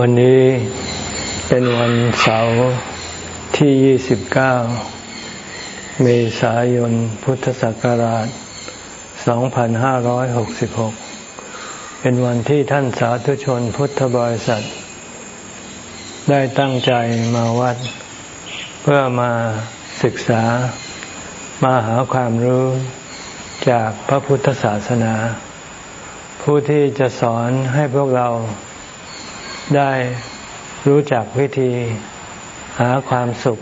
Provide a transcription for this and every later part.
วันนี้เป็นวันเสาร์ที่ 29 เมษายน พุทธศักราช 2566 เป็นวันที่ท่านสาธุชนพุทธบริษัท ได้ตั้งใจมาวัด เพื่อมาศึกษา มาหาความรู้จากพระพุทธศาสนา ผู้ที่จะสอนให้พวกเรา ได้รู้จักวิธีหาความสุข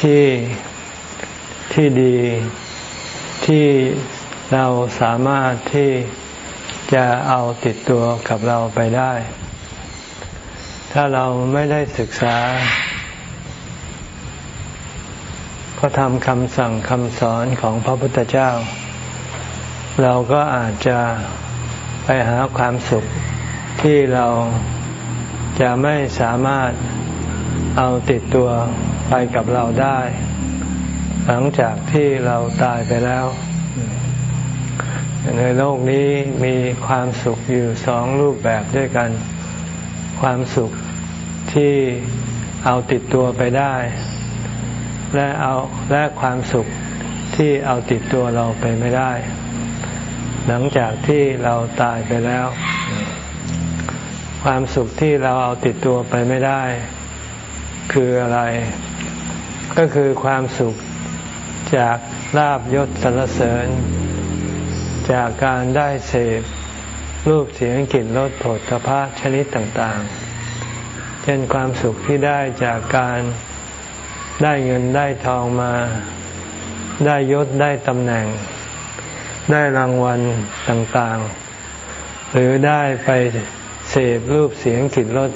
ที่ที่ดีที่เราสามารถที่จะเอาติดตัวกับเราไปได้ ถ้าเราไม่ได้ศึกษาพระธรรมคำสั่งคำสอนของพระพุทธเจ้า เราก็อาจจะไปหาความสุข ที่เราจะไม่สามารถเอาติดตัวไปกับเราได้ หลังจากที่เราตายไปแล้ว ในโลกนี้มีความสุขอยู่สองรูปแบบด้วยกัน ความสุขที่เอาติดตัวไปได้ และเอาและความสุขที่เอาติดตัวเราไปไม่ได้ หลังจากที่เราตายไปแล้ว ความสุขที่เราเอาติดตัวไปไม่ได้ คืออะไร ก็คือความสุขจากลาบยศสรรเสริญ จากการได้เสพรูปเสียงกลิ่นรสผลพภะชนิดต่างๆ เช่นความสุขที่ได้จากการได้เงินได้ทองมา ได้ยศได้ตำแหน่ง ได้รางวัลต่างๆ หรือได้ไป เสพรูปเสียงกลิ่นรส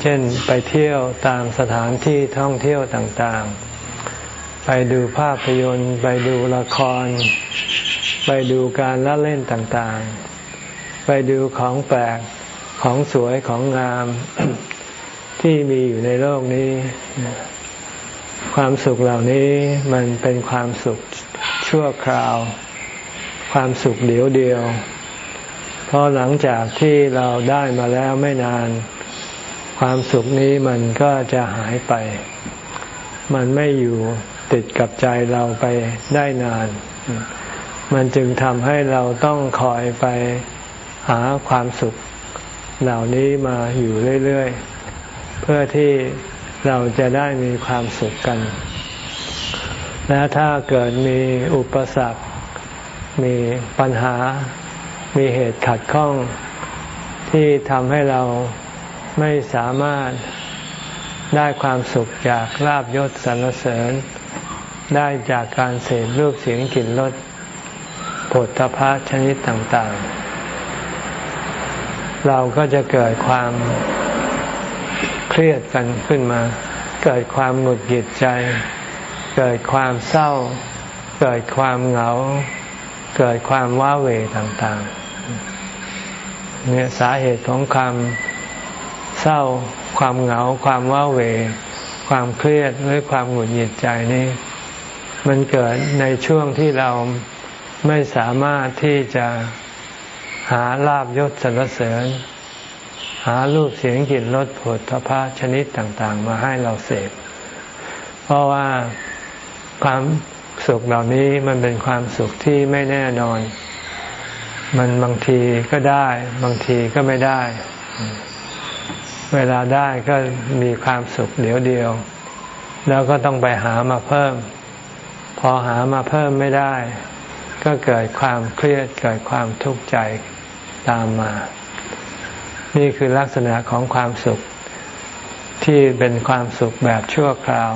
เช่นไปเที่ยวตามสถานที่ท่องเที่ยวต่างๆ ไปดูภาพยนตร์ ไปดูละคร ไปดูการละเล่นต่างๆ ไปดูของแปลกของสวยของงามที่มีอยู่ในโลกนี้ ความสุขเหล่านี้มันเป็นความสุขชั่วคราว ความสุขเดียวเดียว ราะหลังจากที่เราได้มาแล้วไม่นาน ความสุขนี้มันก็จะหายไป มันไม่อยู่ติดกับใจเราไปได้นาน มันจึงทำให้เราต้องคอยไปหาความสุขเหล่านี้มาอยู่เรื่อยๆ เพื่อที่เราจะได้มีความสุขกัน และถ้าเกิดมีอุปสรรค มีปัญหา มีเหตุขัดข้องที่ทำให้เราไม่สามารถได้ความสุขจากลาบยศสรรเสริญ ได้จากการเสพรูปเสียงกลิ่นรสผลตภะชนิดต่างๆ เราก็จะเกิดความเครียดกันขึ้นมา เกิดความหงุดหงิดใจ เกิดความเศร้า เกิดความเหงา เกิดความว้าเหวต่างๆ เนี่ยสาเหตุของความเศร้า ความเหงา ความว้าเหวความเครียดหรือความหงุดหงิดใจนี้มันเกิดในช่วงที่เราไม่สามารถที่จะหาลาบยศสรรเสริญ หารูปเสียงกลิ่นรสผลพระชนิดต่างๆ มาให้เราเสพ เพราะว่าความสุขเหล่านี้มันเป็นความสุขที่ไม่แน่นอน มันบางทีก็ได้ บางทีก็ไม่ได้ เวลาได้ก็มีความสุขเดียวเดียว แล้วก็ต้องไปหามาเพิ่ม พอหามาเพิ่มไม่ได้ ก็เกิดความเครียดเกิดความทุกข์ใจตามมา นี่คือลักษณะของความสุข ที่เป็นความสุขแบบชั่วคราว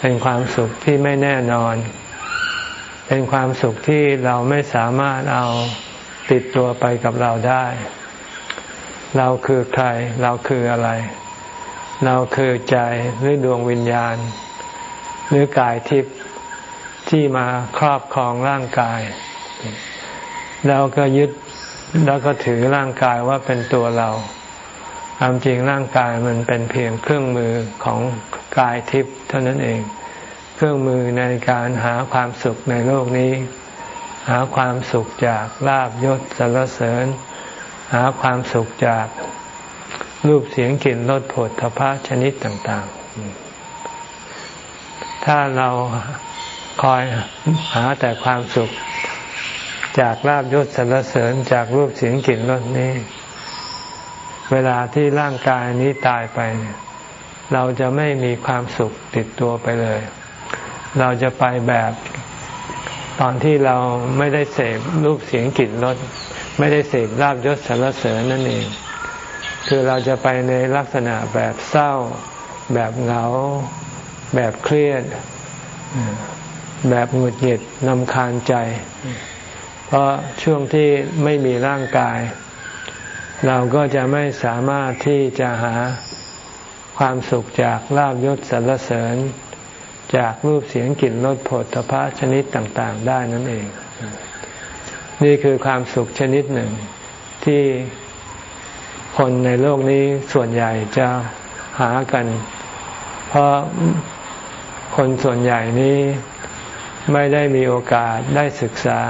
เป็นความสุขที่ไม่แน่นอน เป็นความสุขที่เราไม่สามารถเอาติดตัวไปกับเราได้ เราคือใคร เราคืออะไร เราคือใจหรือดวงวิญญาณ หรือกายทิพย์ที่มาครอบครองร่างกายเราก็ยึดแล้วก็ถือร่างกายว่าเป็นตัวเราความจริงร่างกายมันเป็นเพียงเครื่องมือของกายทิพย์เท่านั้นเอง ครื่องมือในการหาความสุขในโลกนี้ หาความสุขจากลาบยศสรรเสริญ หาความสุขจากรูปเสียงกลิ่นรสผลทพะชนิดต่าง ๆ ถ้าเราคอยหาแต่ความสุข จากลาบยศสรรเสริญจากรูปเสียงกลิ่นรสนี้ เวลาที่ร่างกายนี้ตายไปเนี่ยเราจะไม่มีความสุขติดตัวไปเลย เราจะไปแบบตอนที่เราไม่ได้เสพรูปเสียงกลิ่นรสไม่ได้เสพลาบยศสรรเสริญนั่นเอง คือเราจะไปในลักษณะแบบเศร้า แบบเหงา แบบเครียด แบบหงุดหงิดนำคาญใจ เพราะช่วงที่ไม่มีร่างกาย เราก็จะไม่สามารถที่จะหาความสุขจากลาบยศสรรเสริญ จากรูปเสียงกลิ่นรสผลพระชนิดต่างๆ ได้นั่นเอง นี่คือความสุขชนิดหนึ่งที่คนในโลกนี้ส่วนใหญ่จะหากัน เพราะคนส่วนใหญ่นี้ไม่ได้มีโอกาสได้ศึกษา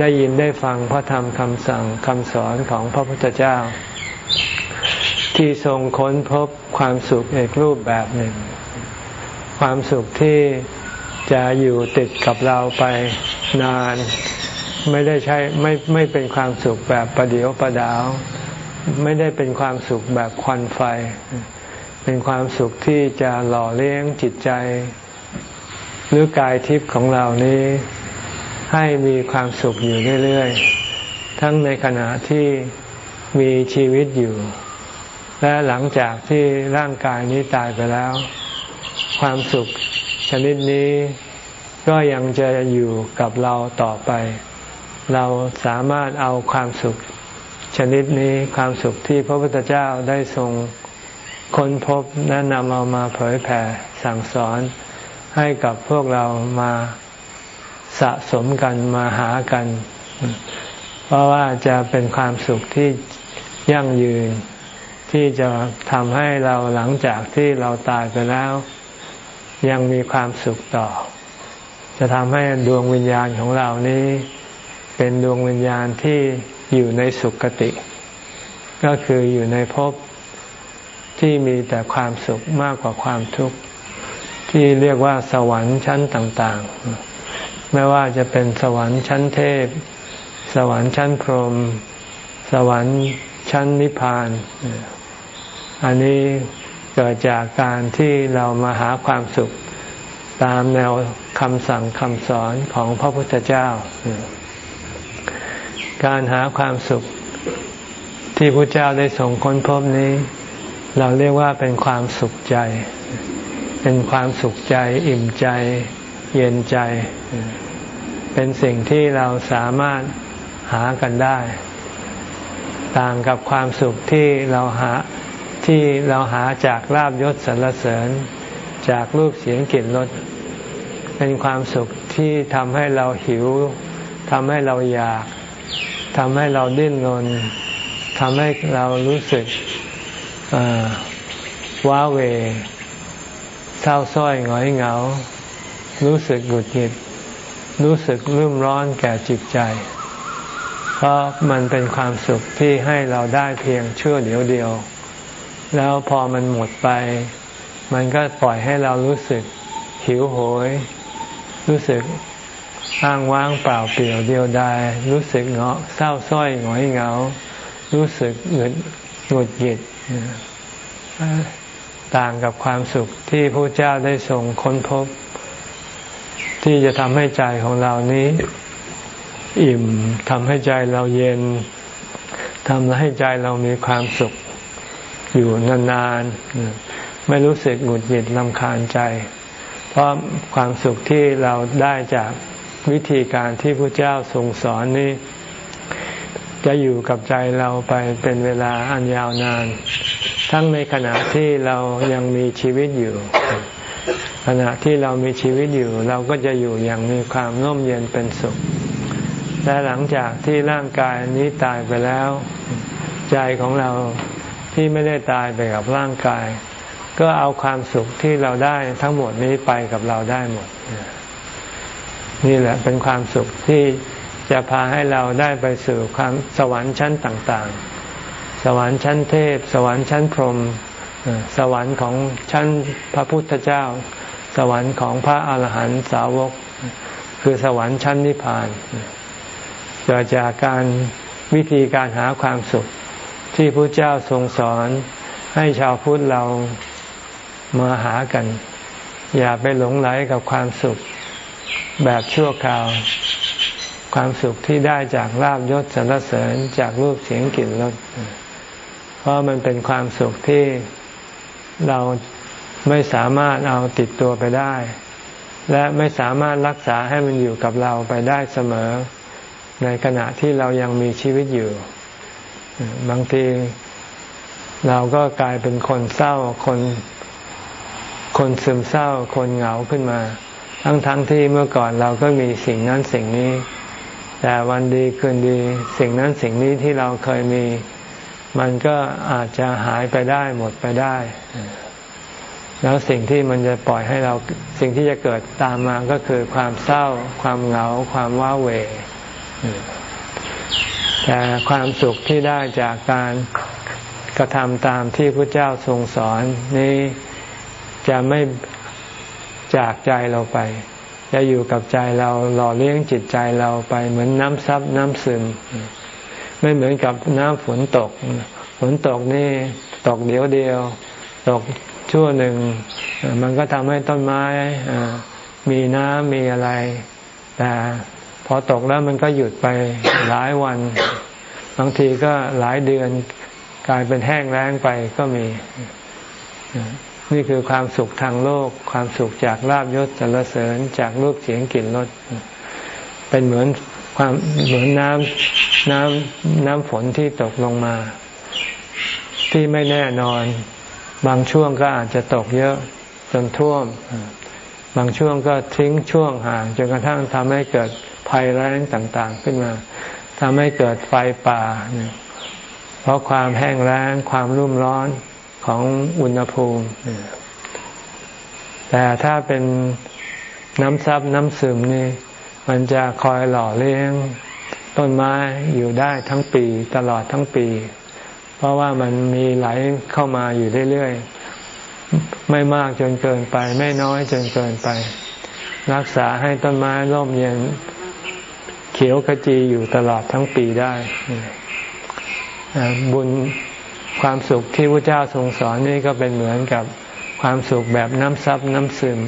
ได้ยินได้ฟังพระธรรมคำสั่งคำสอนของพระพุทธเจ้า ที่ทรงค้นพบความสุขอีกรูปแบบหนึ่ง ความสุขที่จะอยู่ติดกับเราไปนาน ไม่ได้ใช้ไม่ไม่เป็นความสุขแบบประเดียวประดาว ไม่ได้เป็นความสุขแบบควันไฟ เป็นความสุขที่จะหล่อเลี้ยงจิตใจ หรือกายทิพย์ของเรานี้ ให้มีความสุขอยู่เรื่อยๆ ทั้งในขณะที่มีชีวิตอยู่ และหลังจากที่ร่างกายนี้ตายไปแล้ว ความสุขชนิดนี้ก็ยังจะอยู่กับเราต่อไป เราสามารถเอาความสุขชนิดนี้ความสุขที่พระพุทธเจ้าได้ทรงค้นพบแนะนำเอามาเผยแผ่สั่งสอนให้กับพวกเรามาสะสมกันมาหากัน เพราะว่าจะเป็นความสุขที่ยั่งยืน ที่จะทำให้เราหลังจากที่เราตายไปแล้ว ยังมีความสุขต่อ จะทำให้ดวงวิญญาณของเรานี้เป็นดวงวิญญาณที่อยู่ในสุคติ ก็คืออยู่ในภพที่มีแต่ความสุขมากกว่าความทุกข์ ที่เรียกว่าสวรรค์ชั้นต่าง ๆ ไม่ว่าจะเป็นสวรรค์ชั้นเทพ สวรรค์ชั้นพรหมสวรรค์ชั้นนิพพาน อันนี้ เกิดจากการที่เรามาหาความสุขตามแนวคำสั่งคำสอนของพระพุทธเจ้า การหาความสุขที่พระเจ้าได้ส่งค้นพบนี้ เราเรียกว่าเป็นความสุขใจ เป็นความสุขใจ อิ่มใจ เย็นใจ เป็นสิ่งที่เราสามารถหากันได้ ต่างกับความสุขที่เราหา ที่เราหาจากลาบยศสรรเสริญ จากรูปเสียงกลิ่นรสเป็นความสุขที่ทำให้เราหิวทำให้เราอยากทำให้เราดิ้นรนทำให้เรารู้สึกว้าเว เศร้าส้อยหงอยเหงา รู้สึกหงุดหงิด รู้สึกรุ่มร้อนแก่จิตใจ เพราะมันเป็นความสุขที่ให้เราได้เพียงชั่วเดียวเดียว แล้วพอมันหมดไป มันก็ปล่อยให้เรารู้สึกหิวโหย รู้สึกอ้างว้างเปล่าเปลี่ยวเดียวดายรู้สึกเงาะเศร้าส้อยหงอยเหงา รู้สึกหงุดหงุดหงิดต่างกับความสุขที่พระเจ้าได้ทรงค้นพบ ที่จะทำให้ใจของเรานี้ อิ่มทำให้ใจเราเย็นทำให้ใจเรามีความสุข อยู่นานๆ ไม่รู้สึกหงุดหงิดลำคาญใจ เพราะความสุขที่เราได้จากวิธีการที่พระเจ้าทรงสอนนี้ จะอยู่กับใจเราไปเป็นเวลาอันยาวนาน ทั้งในขณะที่เรายังมีชีวิตอยู่ ขณะที่เรามีชีวิตอยู่ เราก็จะอยู่อย่างมีความร่มเย็นเป็นสุขและหลังจากที่ร่างกายนี้ตายไปแล้ว ใจของเรา ที่ไม่ได้ตายไปกับร่างกาย ก็เอาความสุขที่เราได้ทั้งหมดนี้ไปกับเราได้หมด นี่แหละเป็นความสุขที่จะพาให้เราได้ไปสู่ความสวรรค์ชั้นต่าง ๆ สวรรค์ชั้นเทพ สวรรค์ชั้นพรหมสวรรค์ของชั้นพระพุทธเจ้า สวรรค์ของพระอาหารหันตสาวก คือสวรรค์ชั้นนิพพานเกิดจากการวิธีการหาความสุข ที่พระเจ้าทรงสอนให้ชาวพุทธเรามาหากัน อย่าไปหลงไหลกับความสุขแบบชั่วคราว ความสุขที่ได้จากลาบยศสรรเสริญจากรูปเสียงกลิ่นรสเพราะมันเป็นความสุขที่เราไม่สามารถเอาติดตัวไปได้ และไม่สามารถรักษาให้มันอยู่กับเราไปได้เสมอ ในขณะที่เรายังมีชีวิตอยู่ บางทีเราก็กลายเป็นคนเศร้าคน คนซึมเศร้า คนเหงาขึ้นมา ทั้งๆทที่เมื่อก่อนเราก็มีสิ่งนั้นสิ่งนี้ แต่วันดีคืนดี สิ่งนั้นสิ่งนี้ที่เราเคยมี มันก็อาจจะหายไปได้หมดไปได้ แล้วสิ่งที่มันจะปล่อยให้เราสิ่งที่จะเกิดตามมาก็คือความเศร้า ความเหงา ความว้าเหว แต่ความสุขที่ได้จากการกระทำตามที่พระเจ้าทรงสอนนี้จะไม่จากใจเราไป จะอยู่กับใจเราหล่อเลี้ยงจิตใจเราไปเหมือนน้ำซับน้ำซึม ไม่เหมือนกับน้ำฝนตก ฝนตกนี่ตกเดียวเดียว ตกชั่วหนึ่ง มันก็ทำให้ต้นไม้มีน้ำมีอะไรแต่ พอตกแล้วมันก็หยุดไปหลายวัน บางทีก็หลายเดือนกลายเป็นแห้งแล้งไปก็มี นี่คือความสุขทางโลก ความสุขจากลาบยศสรรเสริญจากรูปเสียงกลิ่นรสเป็นเหมือนความเหมือนน้ำน้ำน้ำฝนที่ตกลงมา ที่ไม่แน่นอน บางช่วงก็อาจจะตกเยอะจนท่วม บางช่วงก็ทิ้งช่วงห่างจนกระทั่งทำให้เกิด ภัยแรงต่างๆ ขึ้นมาทำให้เกิดไฟป่า เพราะความแห้งแล้งความรุ่มร้อนของอุณหภูมิ แต่ถ้าเป็นน้ำซับน้ำซึมนี่ มันจะคอยหล่อเลี้ยงต้นไม้อยู่ได้ทั้งปีตลอดทั้งปี เพราะว่ามันมีไหลเข้ามาอยู่เรื่อยๆ ไม่มากจนเกินไป ไม่น้อยจนเกินไป รักษาให้ต้นไม้ร่มเย็น เขียวขจีอยู่ตลอดทั้งปีได้บุญความสุขที่พระเจ้าทรงสอนนี่ก็เป็นเหมือนกับความสุขแบบน้ำซับน้ำซึม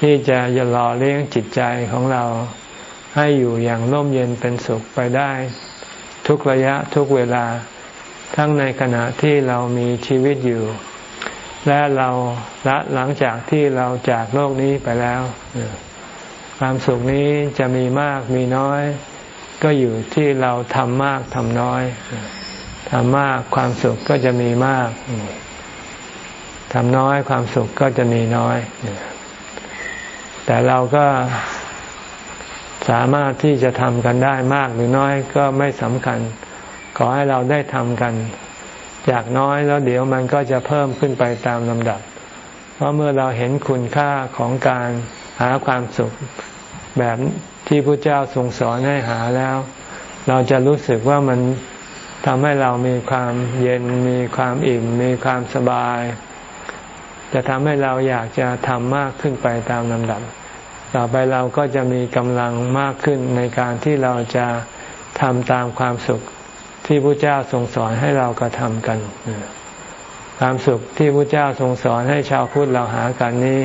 ที่จะยหล่อเลี้ยงจิตใจของเราให้อยู่อย่างร่มเย็นเป็นสุขไปได้ ทุกระยะทุกเวลา ทั้งในขณะที่เรามีชีวิตอยู่ และเราละหลังจากที่เราจากโลกนี้ไปแล้ว ความสุขนี้จะมีมากมีน้อย ก็อยู่ที่เราทำมากทำน้อยทำมากความสุขก็จะมีมากทำน้อยความสุขก็จะมีน้อย แต่เราก็สามารถที่จะทำกันได้มากหรือน้อยก็ไม่สำคัญ ขอให้เราได้ทำกัน จากน้อยแล้วเดี๋ยวมันก็จะเพิ่มขึ้นไปตามลำดับ เพราะเมื่อเราเห็นคุณค่าของการ หาความสุขแบบที่พระเจ้าทรงสอนให้หาแล้ว เราจะรู้สึกว่ามันทำให้เรามีความเย็นมีความอิ่ม มีความสบาย จะทำให้เราอยากจะทำมากขึ้นไปตามลำดับ ต่อไปเราก็จะมีกำลังมากขึ้นในการที่เราจะทำตามความสุขที่พระเจ้าทรงสอนให้เรากระทำกัน ความสุขที่พระเจ้าทรงสอนให้ชาวพุทธเราหากันนี้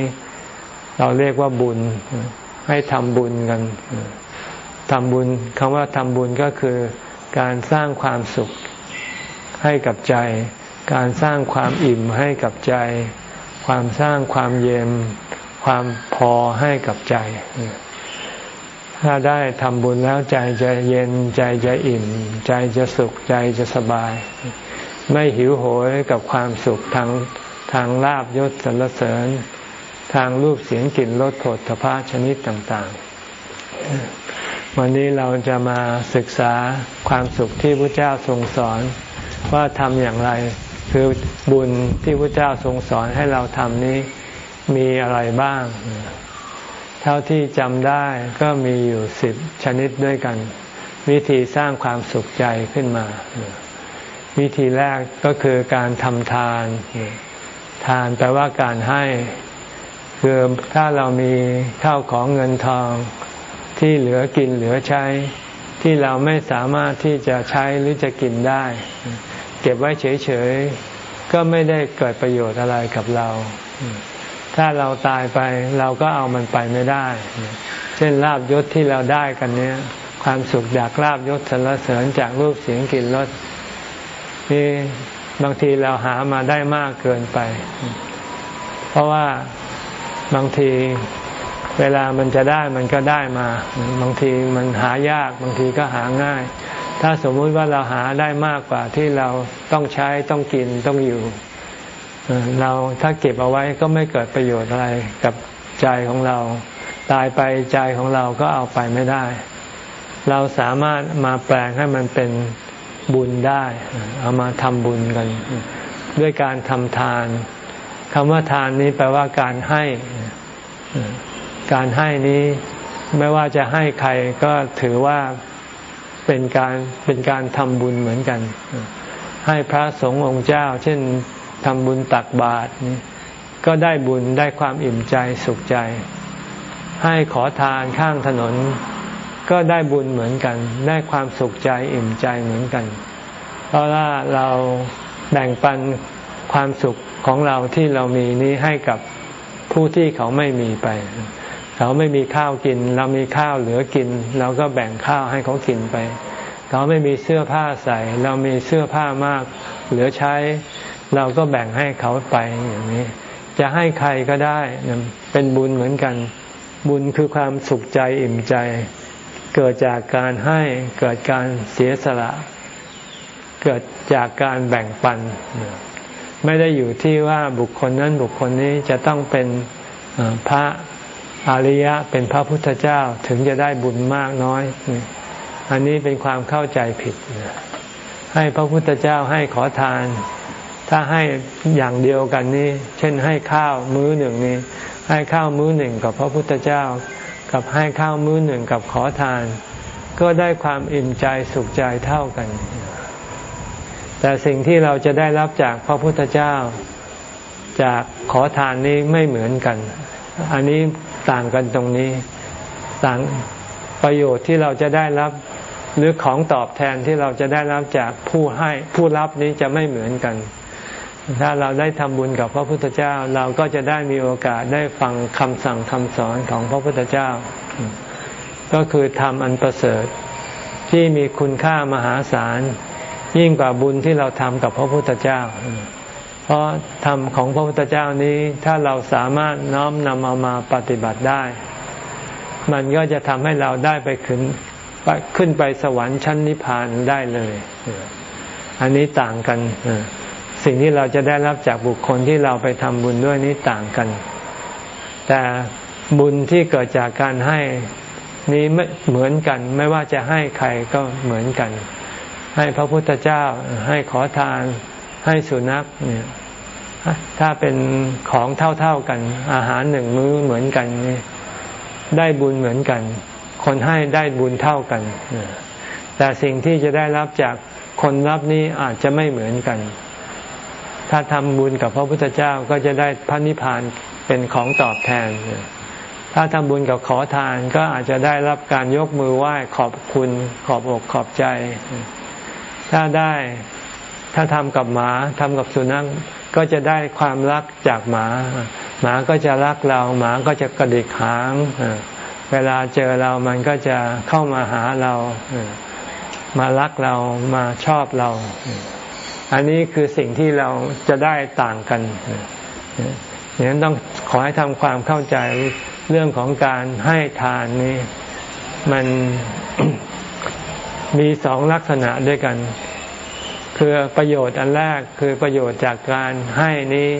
เราเรียกว่าบุญ ให้ทำบุญกันทำบุญคำว่าทำบุญก็คือ การสร้างความสุขให้กับใจ การสร้างความอิ่มให้กับใจ ความสร้างความเย็น ความพอให้กับใจ ถ้าได้ทำบุญแล้วใจจะเย็นใจจะอิ่ม ใจจะสุขใจจะสบาย ไม่หิวโหยกับความสุขทางทางลาบยศสรรเสริญ ทางรูปเสียงกลิ่นรสผลทพะชนิดต่างๆ วันนี้เราจะมาศึกษาความสุขที่พระเจ้าทรงสอนว่าทำอย่างไรคือบุญที่พระเจ้าทรงสอนให้เราทำนี้มีอะไรบ้าง เท่าที่จำได้ก็มีอยู่สิบชนิดด้วยกัน วิธีสร้างความสุขใจขึ้นมา วิธีแรกก็คือการทำทาน ทานแปลว่าการให้ คือถ้าเรามีข้าวของเงินทอง ที่เหลือกินเหลือใช้ ที่เราไม่สามารถที่จะใช้หรือจะกินได้ เก็บไว้เฉยๆ ก็ไม่ได้เกิดประโยชน์อะไรกับเรา ถ้าเราตายไปเราก็เอามันไปไม่ได้ เช่นลาบยศที่เราได้กันเนี้ยความสุขจากลาบยศสรรเสริญจากรูปเสียงกลิ่นรสนี่บางทีเราหามาได้มากเกินไป เพราะว่า บางทีเวลามันจะได้มันก็ได้มา บางทีมันหายากบางทีก็หาง่าย ถ้าสมมุติว่าเราหาได้มากกว่าที่เราต้องใช้ต้องกินต้องอยู่เราถ้าเก็บเอาไว้ก็ไม่เกิดประโยชน์อะไรกับใจของเรา ตายไปใจของเราก็เอาไปไม่ได้ เราสามารถมาแปลงให้มันเป็นบุญได้ เอามาทำบุญกัน ด้วยการทำทาน คำว่าทานนี้แปลว่าการให้ การให้นี้ไม่ว่าจะให้ใครก็ถือว่าเป็นการเป็นการทำบุญเหมือนกัน ให้พระสงฆ์องค์เจ้า เช่นทำบุญตักบาตรนี่ก็ได้บุญได้ความอิ่มใจสุขใจ ให้ขอทานข้างถนน ก็ได้บุญเหมือนกัน ได้ความสุขใจอิ่มใจเหมือนกัน เพราะว่าเราแบ่งปัน ความสุขของเราที่เรามีนี้ให้กับผู้ที่เขาไม่มีไป เขาไม่มีข้าวกิน เรามีข้าวเหลือกิน เราก็แบ่งข้าวให้เขากินไป เขาไม่มีเสื้อผ้าใส่ เรามีเสื้อผ้ามากเหลือใช้ เราก็แบ่งให้เขาไปอย่างนี้ จะให้ใครก็ได้เป็นบุญเหมือนกัน บุญคือความสุขใจอิ่มใจ เกิดจากการให้เกิดการเสียสละ เกิดจากการแบ่งปัน ไม่ได้อยู่ที่ว่าบุคคลนั้นบุคคลนี้จะต้องเป็นพระอริยะเป็นพระพุทธเจ้าถึงจะได้บุญมากน้อย อันนี้เป็นความเข้าใจผิด ให้พระพุทธเจ้าให้ขอทาน ถ้าให้อย่างเดียวกันนี้ เช่นให้ข้าวมื้อหนึ่งนี้ ให้ข้าวมื้อหนึ่งกับพระพุทธเจ้า กับให้ข้าวมื้อหนึ่งกับขอทาน ก็ได้ความอิ่มใจสุขใจเท่ากัน แต่สิ่งที่เราจะได้รับจากพระพุทธเจ้า จากขอทานนี้ไม่เหมือนกัน อันนี้ต่างกันตรงนี้ต่างประโยชน์ที่เราจะได้รับหรือของตอบแทนที่เราจะได้รับจากผู้ให้ผู้รับนี้จะไม่เหมือนกัน ถ้าเราได้ทำบุญกับพระพุทธเจ้า เราก็จะได้มีโอกาสได้ฟังคำสั่งคำสอนของพระพุทธเจ้า ก็คือทำอันประเสริฐที่มีคุณค่ามหาศาล ยิ่งกว่าบุญที่เราทำกับพระพุทธเจ้า เพราะธรรมของพระพุทธเจ้านี้ถ้าเราสามารถน้อมนำเอามาปฏิบัติได้ มันก็จะทำให้เราได้ไปขึ้นขึ้นไปสวรรค์ชั้นนิพพานได้เลย อันนี้ต่างกัน สิ่งที่เราจะได้รับจากบุคคลที่เราไปทำบุญด้วยนี้ต่างกัน แต่บุญที่เกิดจากการให้นี้ไม่เหมือนกัน ไม่ว่าจะให้ใครก็เหมือนกัน ให้พระพุทธเจ้าให้ขอทานให้สุนัขเนี่ยถ้าเป็นของเท่าๆกัน อาหารหนึ่งมื้อเหมือนกันได้บุญเหมือนกัน คนให้ได้บุญเท่ากัน แต่สิ่งที่จะได้รับจากคนรับนี้อาจจะไม่เหมือนกัน ถ้าทำบุญกับพระพุทธเจ้าก็จะได้พระนิพพานเป็นของตอบแทน ถ้าทำบุญกับขอทานก็อาจจะได้รับการยกมือไหว้ขอบคุณขอบอกขอบใจ ถ้าได้ถ้าทำกับหมาทำกับสุนัขก็จะได้ความรักจากหมา หมาก็จะรักเรา หมาก็จะกระดิกหางเวลาเจอเรามันก็จะเข้ามาหาเรา มารักเรามาชอบเรา อันนี้คือสิ่งที่เราจะได้ต่างกันอย่างนั้นต้องขอให้ทำความเข้าใจเรื่องของการให้ทานนี้ มัน มีสองลักษณะด้วยกัน คือประโยชน์อันแรกคือประโยชน์จากการให้นี้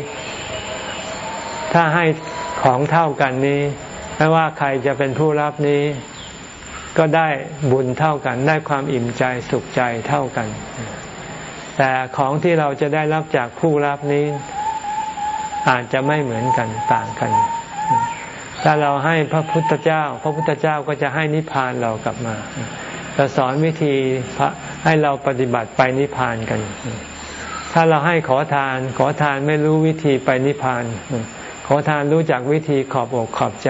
ถ้าให้ของเท่ากันนี้ ไม่ว่าใครจะเป็นผู้รับนี้ ก็ได้บุญเท่ากัน ได้ความอิ่มใจสุขใจเท่ากัน แต่ของที่เราจะได้รับจากผู้รับนี้ อาจจะไม่เหมือนกันต่างกัน ถ้าเราให้พระพุทธเจ้า พระพุทธเจ้าก็จะให้นิพพานเรากลับมา จะสอนวิธีให้เราปฏิบัติไปนิพพานกัน ถ้าเราให้ขอทาน ขอทานไม่รู้วิธีไปนิพพาน ขอทานรู้จักวิธีขอบอกขอบใจ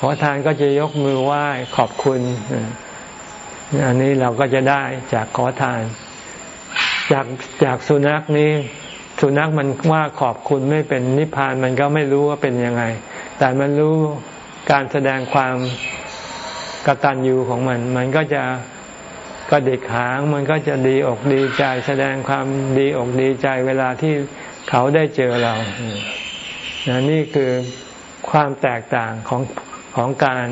ขอทานก็จะยกมือไหว้ขอบคุณ อันนี้เราก็จะได้จากขอทาน จากจากสุนัขนี้สุนัขมันว่าขอบคุณไม่เป็นนิพพานมันก็ไม่รู้ว่าเป็นยังไง แต่มันรู้การแสดงความ กตัญญูของมัน มันก็จะกระดิกหางมันก็จะดีอกดีใจ แสดงความดีอกดีใจเวลาที่เขาได้เจอเรานนี่คือความแตกต่างของของการ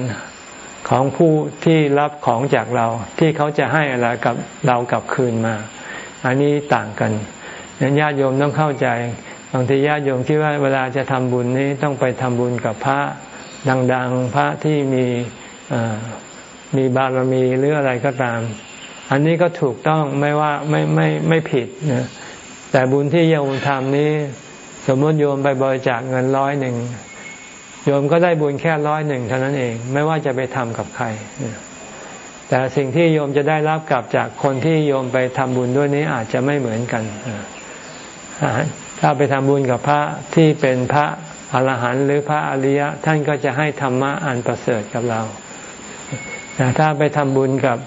ของผู้ที่รับของจากเรา ที่เขาจะให้อะไรกับเรากลับคืนมา อันนี้ต่างกันนั้นญาติโยมต้องเข้าใจบางทีญาติโยมคิดว่าเวลาจะทำบุญนี้ต้องไปทำบุญกับพระดัง ๆ พระที่มี มีบารมีหรืออะไรก็ตาม อันนี้ก็ถูกต้องไม่ว่าไม่ไม่ไม่ผิดนะแต่บุญที่โยมทำนี้ สมมติโยมไปบริจาคเงินร้อยหนึ่งโยมก็ได้บุญแค่ร้อยหนึ่งเท่านั้นเอง ไม่ว่าจะไปทำกับใคร แต่สิ่งที่โยมจะได้รับกลับจากคนที่โยมไปทำบุญด้วยนี้อาจจะไม่เหมือนกันถ้าไปทำบุญกับพระที่เป็นพระ อรหันต์หรือพระอริยะ ท่านก็จะให้ธรรมะอันประเสริฐกับเราแต่ถ้าไปทำบุญกับ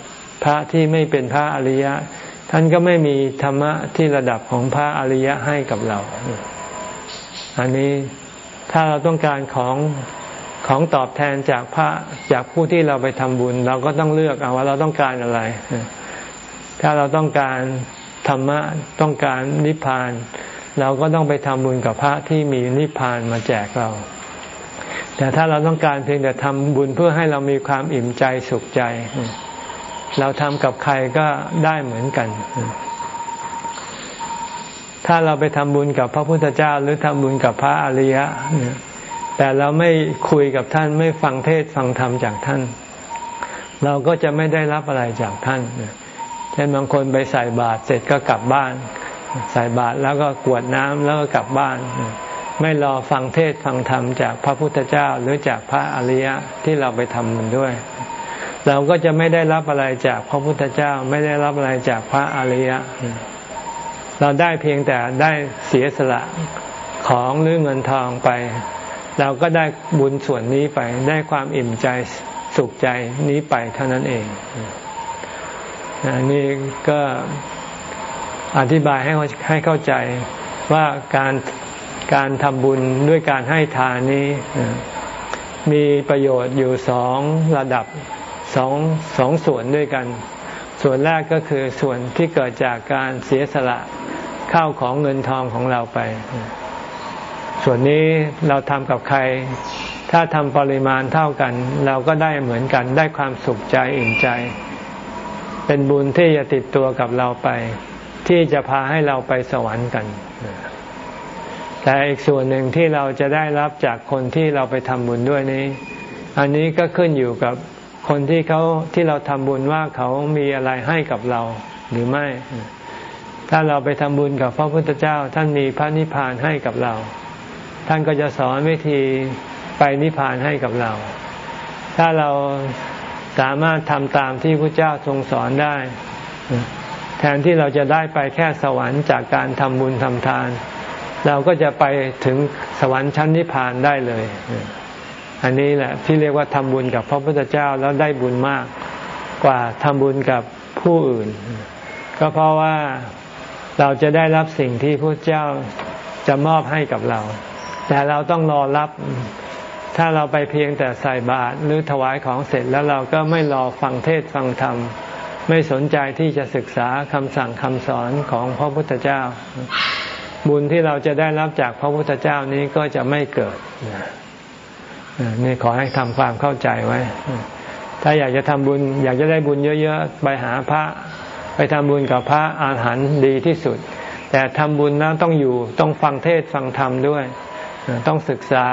พระที่ไม่เป็นพระอริยะ ท่านก็ไม่มีธรรมะที่ระดับของพระอริยะให้กับเรา อันนี้ถ้าเราต้องการของของตอบแทนจากพระจากผู้ที่เราไปทำบุญ เราก็ต้องเลือกเอาว่าเราต้องการอะไร ถ้าเราต้องการธรรมะต้องการนิพพาน เราก็ต้องไปทำบุญกับพระที่มีนิพพานมาแจกเรา แต่ถ้าเราต้องการเพียงแต่ทำบุญเพื่อให้เรามีความอิ่มใจสุขใจ เราทำกับใครก็ได้เหมือนกัน ถ้าเราไปทำบุญกับพระพุทธเจ้า หรือทำบุญกับพระอริยะ แต่เราไม่คุยกับท่านไม่ฟังเทศฟังธรรมจากท่าน เราก็จะไม่ได้รับอะไรจากท่านเช่นบางคนไปใส่บาตรเสร็จก็กลับบ้าน ใส่บาตรแล้วก็กวดน้ำแล้วก็กลับบ้าน ไม่รอฟังเทศฟังธรรมจากพระพุทธเจ้าหรือจากพระอริยะที่เราไปทำมันด้วย เราก็จะไม่ได้รับอะไรจากพระพุทธเจ้า ไม่ได้รับอะไรจากพระอริยะ เราได้เพียงแต่ได้เสียสละของหรือเงินทองไป เราก็ได้บุญส่วนนี้ไป ได้ความอิ่มใจสุขใจนี้ไปเท่านั้นเองนี่ก็ อธิบายให้ให้เข้าใจว่าการการทำบุญด้วยการให้ทานนี้ มีประโยชน์อยู่สองระดับสองสองส่วนด้วยกัน ส่วนแรกก็คือส่วนที่เกิดจากการเสียสละข้าวของเงินทองของเราไป ส่วนนี้เราทำกับใคร ถ้าทำปริมาณเท่ากัน เราก็ได้เหมือนกันได้ความสุขใจอิ่มใจ เป็นบุญที่จะติดตัวกับเราไป ที่จะพาให้เราไปสวรรค์กัน แต่อีกส่วนหนึ่งที่เราจะได้รับจากคนที่เราไปทำบุญด้วยนี้ อันนี้ก็ขึ้นอยู่กับคนที่เขาที่เราทำบุญว่าเขามีอะไรให้กับเราหรือไม่ ถ้าเราไปทำบุญกับพระพุทธเจ้า ท่านมีพระนิพพานให้กับเรา ท่านก็จะสอนวิธีไปนิพพานให้กับเรา ถ้าเราสามารถทำตามที่พระเจ้าทรงสอนได้ แทนที่เราจะได้ไปแค่สวรรค์จากการทำบุญทำทาน เราก็จะไปถึงสวรรค์ชั้นนิพพานได้เลย อันนี้แหละที่เรียกว่าทำบุญกับพระพุทธเจ้าแล้วได้บุญมากกว่าทำบุญกับผู้อื่น ก็เพราะว่าเราจะได้รับสิ่งที่พระเจ้าจะมอบให้กับเรา แต่เราต้องรอรับ ถ้าเราไปเพียงแต่ใส่บาตรหรือถวายของเสร็จแล้วเราก็ไม่รอฟังเทศฟังธรรม ไม่สนใจที่จะศึกษาคำสั่งคำสอนของพระพุทธเจ้า บุญที่เราจะได้รับจากพระพุทธเจ้านี้ก็จะไม่เกิดนี่ขอให้ทำความเข้าใจไว้ ถ้าอยากจะทำบุญ อยากจะได้บุญเยอะๆ ไปหาพระ ไปทำบุญกับพระอาหารดีที่สุด แต่ทำบุญนั้นต้องอยู่ต้องฟังเทศฟังธรรมด้วย ต้องศึกษา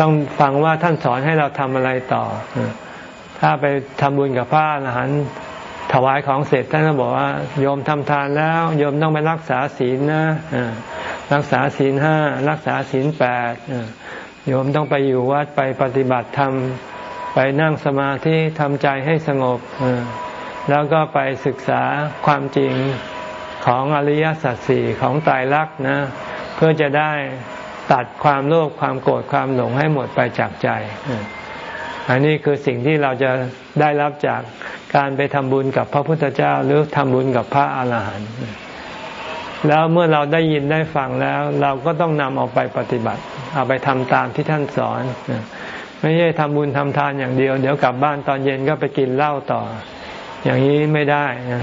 ต้องฟังว่าท่านสอนให้เราทำอะไรต่อ ถ้าไปทำบุญกับพระอรหันต์ถวายของเสร็จท่านก็บอกว่าโยมทำทานแล้วโยมต้องไปรักษาศีลนะรักษาศีลห้ารักษาศีลแปดโยมต้องไปอยู่วัดไปปฏิบัติธรรมไปนั่งสมาธิทำใจให้สงบแล้วก็ไปศึกษาความจริงของอริยสัจสี่ของตายรักนะ เพื่อจะได้ตัดความโลภความโกรธความหลงให้หมดไปจากใจ อันนี้คือสิ่งที่เราจะได้รับจากการไปทำบุญกับพระพุทธเจ้า หรือทำบุญกับพระอาหารหันต์แล้วเมื่อเราได้ยินได้ฟังแล้ว เราก็ต้องนำเอาไปปฏิบัติ เอาไปทำตามที่ท่านสอน ไม่ใช่ทำบุญทำทานอย่างเดียว เดี๋ยวกลับบ้านตอนเย็นก็ไปกินเหล้าต่อ อย่างนี้ไม่ได้นะ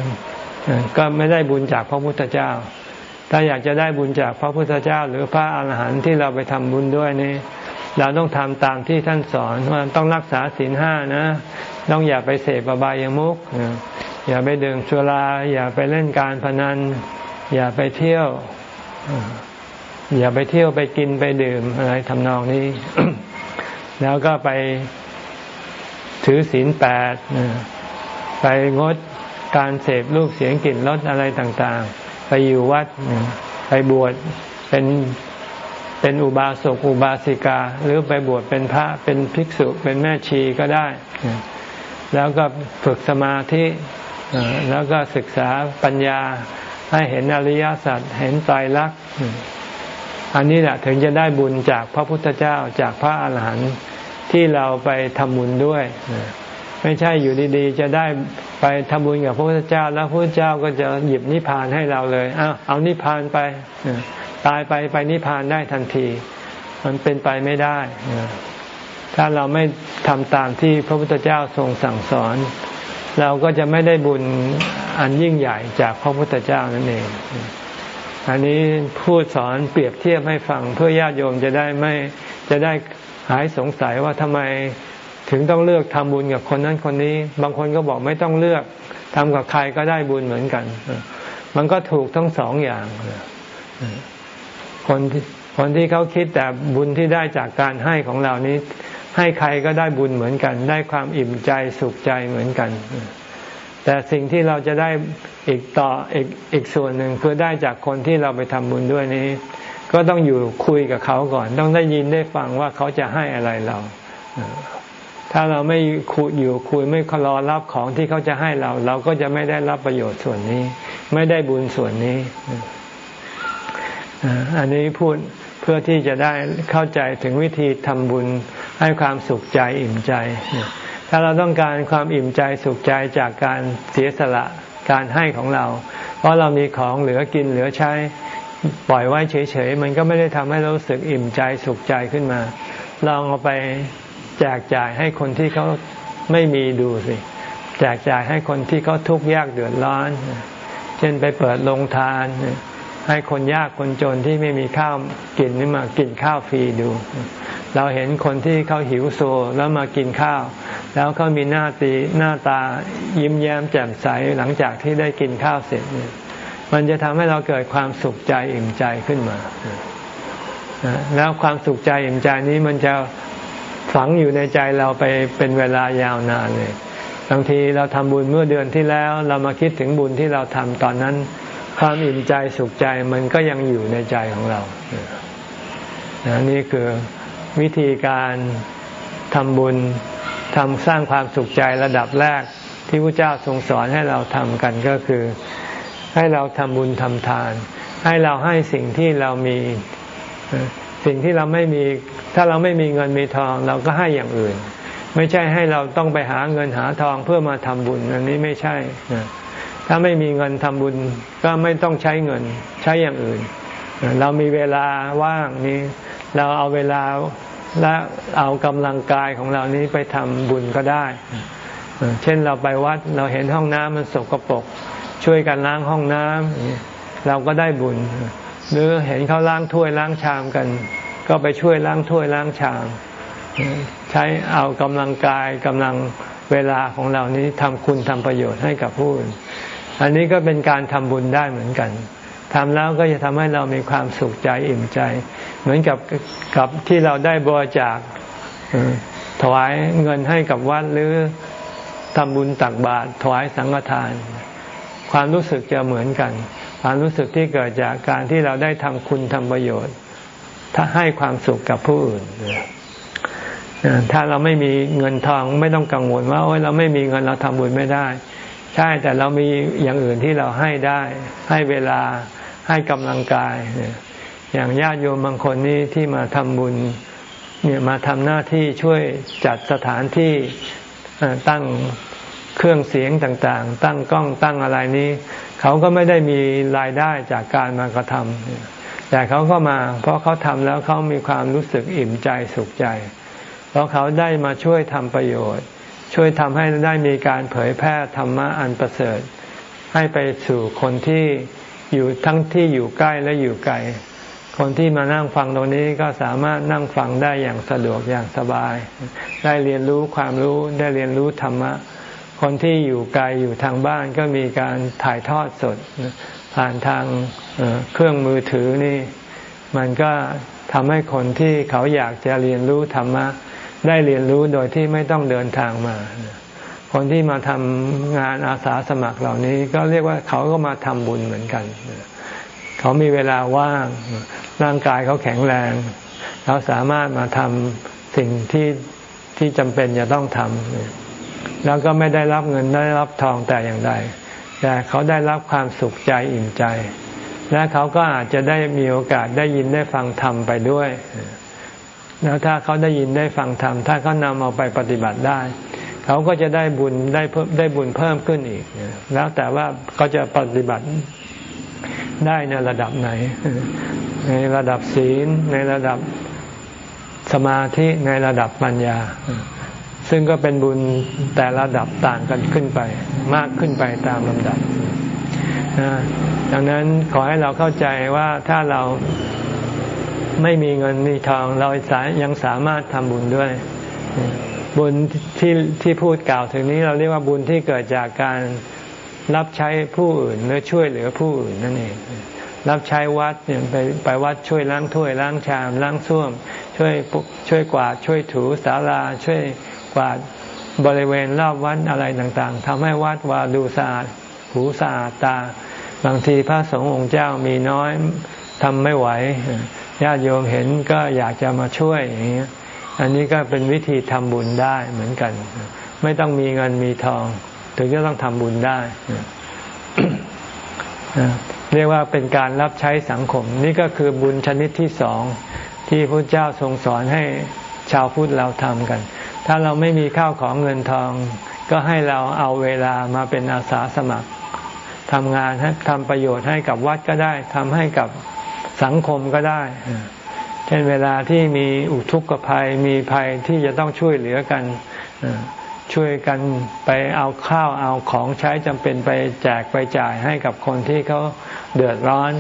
ก็ไม่ได้บุญจากพระพุทธเจ้า ถ้าอยากจะได้บุญจากพระพุทธเจ้า หรือพระอาหารหันต์ที่เราไปทำบุญด้วยนี่ เราต้องทำตามที่ท่านสอนว่าต้องรักษาศีลห้านะ ต้องอย่าไปเสพอบายามุขอย่าไปดื่มสุรา อย่าไปเล่นการพนัน อย่าไปเที่ยว อย่าไปเที่ยวไปกินไปดื่มอะไรทำนองนี้ แล้วก็ไปถือศีลแปดไปงดการเสพรูปเสียงกลิ่นรสอะไรต่างๆ ไปอยู่วัด ไปบวชเป็น เป็นอุบาสกอุบาสิกา หรือไปบวชเป็นพระเป็นภิกษุเป็นแม่ชีก็ได้ แล้วก็ฝึกสมาธิแล้วก็ศึกษาปัญญาให้เห็นอริยสัจเห็นไตรลักษณ์อันนี้แหละถึงจะได้บุญจากพระพุทธเจ้าจากพระอาหารหันต์ที่เราไปทำบุญด้วย ไม่ใช่อยู่ดีๆ จะได้ไปทำบุญกับพระพุทธเจ้า แล้วพระพุทธเจ้าก็จะหยิบนิพพานให้เราเลยเอาเอานิพพานไปตายไปไปนิพพานได้ทันที มันเป็นไปไม่ได้ ถ้าเราไม่ทำตามที่พระพุทธเจ้าทรงสั่งสอน เราก็จะไม่ได้บุญอันยิ่งใหญ่จากพระพุทธเจ้านั่นเอง อันนี้พูดสอนเปรียบเทียบให้ฟังเพื่อญาติโยมจะได้ไม่จะได้หายสงสัยว่าทำไม ถึงต้องเลือกทำบุญกับคนนั้นคนนี้ บางคนก็บอกไม่ต้องเลือกทำกับใครก็ได้บุญเหมือนกัน มันก็ถูกทั้งสองอย่าง คนที่คนที่เขาคิดแต่บุญที่ได้จากการให้ของเรานี้ ให้ใครก็ได้บุญเหมือนกัน ได้ความอิ่มใจสุขใจเหมือนกัน แต่สิ่งที่เราจะได้อีกต่ออีกอีกส่วนหนึ่งคือได้จากคนที่เราไปทำบุญด้วยนี้ ก็ต้องอยู่คุยกับเขาก่อน ต้องได้ยินได้ฟังว่าเขาจะให้อะไรเรา ถ้าเราไม่คุยอยู่คุยไม่รอรับของที่เขาจะให้เรา เราก็จะไม่ได้รับประโยชน์ส่วนนี้ ไม่ได้บุญส่วนนี้ อันนี้พูดเพื่อที่จะได้เข้าใจถึงวิธีทำบุญให้ความสุขใจอิ่มใจ ถ้าเราต้องการความอิ่มใจสุขใจจากการเสียสละการให้ของเรา เพราะเรามีของเหลือกินเหลือใช้ปล่อยไว้เฉยๆ มันก็ไม่ได้ทำให้เราสึกอิ่มใจสุขใจขึ้นมา ลองเอาไป จกจ่ายให้คนที่เขาไม่มีดูสิแจกจ่ายให้คนที่เขาทุกข์ยากเดือดร้อน เช่นไปเปิดโรงทาน ให้คนยากคนจนที่ไม่มีข้าวกินนี่มากินข้าวฟรีดู เราเห็นคนที่เขาหิวโซแล้วมากินข้าว แล้วเขามีหน้าตีหน้าตายิ้มแย้มแจ่มใสหลังจากที่ได้กินข้าวเสร็จ มันจะทำให้เราเกิดความสุขใจอิ่มใจขึ้นมาแล้วความสุขใจอิ่มใจนี้มันจะ ฝังอยู่ในใจเราไปเป็นเวลายาวนานเลยบางทีเราทำบุญเมื่อเดือนที่แล้ว เรามาคิดถึงบุญที่เราทำตอนนั้น ความอิ่มใจสุขใจมันก็ยังอยู่ในใจของเรานนี่คือวิธีการทำบุญทำสร้างความสุขใจระดับแรกที่พระเจ้าทรงสอนให้เราทำกันก็คือ ให้เราทำบุญทำทาน ให้เราให้สิ่งที่เรามี สิ่งที่เราไม่มีถ้าเราไม่มีเงินมีทองเราก็ให้อย่างอื่น ไม่ใช่ให้เราต้องไปหาเงินหาทองเพื่อมาทำบุญอันนี้ไม่ใช่ถ้าไม่มีเงินทำบุญก็ไม่ต้องใช้เงินใช้อย่างอื่น เรามีเวลาว่างนี้ เราเอาเวลาและเอากำลังกายของเรานี้ไปทำบุญก็ได้ เช่นเราไปวัดเราเห็นห้องน้ำมันสกปรกช่วยกันล้างห้องน้ำเราก็ได้บุญ หรือเห็นเขาล้างถ้วยล้างชามกัน ก็ไปช่วยล้างถ้วยล้างชาม ใช้เอากำลังกายกำลังเวลาของเรานี้ทำคุณทำประโยชน์ให้กับผู้อื่นอันนี้ก็เป็นการทำบุญได้เหมือนกันทำแล้วก็จะทำให้เรามีความสุขใจอิ่มใจ เหมือนกับกับที่เราได้บริจาคถวายเงินให้กับวัดหรือทำบุญตักบาตรถวายสังฆทาน ความรู้สึกจะเหมือนกัน ความรู้สึกที่เกิดจากการที่เราได้ทำคุณทำประโยชน์ ถ้าให้ความสุขกับผู้อื่นถ้าเราไม่มีเงินทองไม่ต้องกังวลว่าโอ้ยเราไม่มีเงินเราทำบุญไม่ได้ ใช่แต่เรามีอย่างอื่นที่เราให้ได้ ให้เวลาให้กำลังกาย อย่างญาติโยมบางคนนี้ที่มาทำบุญเนี่ยมาทำหน้าที่ช่วยจัดสถานที่ตั้ง เครื่องเสียงต่างๆ ตั้งกล้องตั้งอะไรนี้ เขาก็ไม่ได้มีรายได้จากการมากระทำแต่เขาก็มาเพราะเขาทำแล้วเขามีความรู้สึกอิ่มใจสุขใจ เพราะเขาได้มาช่วยทำประโยชน์ ช่วยทำให้ได้มีการเผยแพร่ธรรมะอันประเสริฐ ให้ไปสู่คนที่อยู่ทั้งที่อยู่ใกล้และอยู่ไกลคนที่มานั่งฟังตรงนี้ก็สามารถนั่งฟังได้อย่างสะดวกอย่างสบาย ได้เรียนรู้ความรู้ได้เรียนรู้ธรรมะ คนที่อยู่ไกลอยู่ทางบ้านก็มีการถ่ายทอดสด ผ่านทางเครื่องมือถือนี่ มันก็ทำให้คนที่เขาอยากจะเรียนรู้ธรรมะได้เรียนรู้โดยที่ไม่ต้องเดินทางมา คนที่มาทำงานอาสาสมัครเหล่านี้ก็เรียกว่าเขาก็มาทำบุญเหมือนกัน เขามีเวลาว่าง ร่างกายเขาแข็งแรงเขาสามารถมาทำสิ่งที่ที่จำเป็นจะต้องทำ แล้วก็ไม่ได้รับเงินได้รับทองแต่อย่างใด แต่เขาได้รับความสุขใจอิ่มใจ และเขาก็อาจจะได้มีโอกาสได้ยินได้ฟังธรรมไปด้วย แล้วถ้าเขาได้ยินได้ฟังธรรม ถ้าเขานำเอาไปปฏิบัติได้ เขาก็จะได้บุญได้เพิ่มได้บุญเพิ่มขึ้นอีก แล้วแต่ว่าเขาจะปฏิบัติได้ในระดับไหน ในระดับศีล ในระดับสมาธิ ในระดับปัญญา ซึ่งก็เป็นบุญแต่ระดับต่างกันขึ้นไป มากขึ้นไปตามลำดับนะดังนั้นขอให้เราเข้าใจว่าถ้าเราไม่มีเงินมีทองเราสายังสามารถทำบุญด้วย บุญที่ที่พูดกล่าวถึงนี้เราเรียกว่าบุญที่เกิดจากการรับใช้ผู้อื่นหรือช่วยเหลือผู้อื่นนั่นเอง รับใช้วัดเนี่ยไปไปวัดช่วยล้างถ้วยล้างชามล้างส้วม ช่วยช่วยกวาดช่วยถูศาลาช่วย กวาดบริเวณรอบวัดอะไรต่างๆทำให้วัดวาดูสะอาดหูสะอาดตา บางทีพระสงฆ์องค์เจ้ามีน้อยทำไม่ไหวญาติโยมเห็นก็อยากจะมาช่วยอย่างนี้อันนี้ก็เป็นวิธีทำบุญได้เหมือนกัน ไม่ต้องมีเงินมีทอง ถึงจะต้องทำบุญได้เรียกว่าเป็นการรับใช้สังคม นี่ก็คือบุญชนิดที่สองที่พระเจ้าทรงสอนให้ชาวพุทธเราทำกัน ถ้าเราไม่มีข้าวของเงินทอง ก็ให้เราเอาเวลามาเป็นอาสาสมัครทำงานให้ทำประโยชน์ให้กับวัดก็ได้ทำให้กับสังคมก็ได้ เช่นเวลาที่มีอุทุกภัยมีภัยที่จะต้องช่วยเหลือกันช่วยกันไปเอาข้าวเอาของใช้จำเป็นไปแจกไปจ่ายให้กับคนที่เขาเดือดร้อน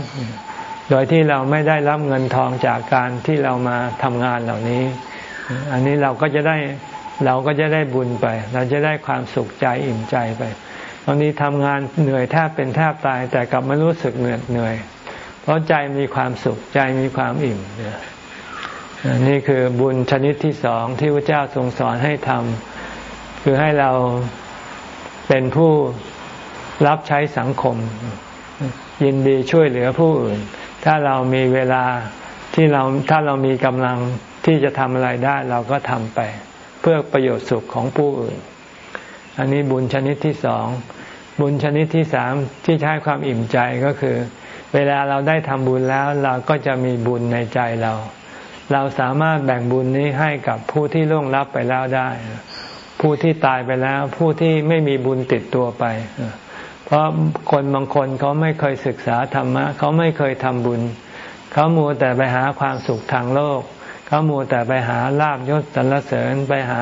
โดยที่เราไม่ได้รับเงินทองจากการที่เรามาทำงานเหล่านี้ อันนี้เราก็จะได้ เราก็จะได้บุญไป เราจะได้ความสุขใจอิ่มใจไปบางทีทำงานเหนื่อยแทบเป็นแทบตายแต่กลับไม่รู้สึกเหนื่อยเหนื่อย เพราะใจมีความสุขใจมีความอิ่มนี่คือบุญชนิดที่สองที่พระเจ้าทรงสอนให้ทำคือให้เราเป็นผู้รับใช้สังคม ยินดีช่วยเหลือผู้อื่น ถ้าเรามีเวลาที่เราถ้าเรามีกำลังที่จะทำอะไรได้เราก็ทำไป เพื่อประโยชน์สุขของผู้อื่น อันนี้บุญชนิดที่สอง บุญชนิดที่สามที่ใช้ความอิ่มใจก็คือ เวลาเราได้ทำบุญแล้วเราก็จะมีบุญในใจเรา เราสามารถแบ่งบุญนี้ให้กับผู้ที่ล่วงลับไปแล้วได้ ผู้ที่ตายไปแล้ว ผู้ที่ไม่มีบุญติดตัวไปเพราะคนบางคนเขาไม่เคยศึกษาธรรมะเขาไม่เคยทำบุญ เขามัวแต่ไปหาความสุขทางโลก เขามัวแต่ไปหาลาบยศสรรเสริญไปหา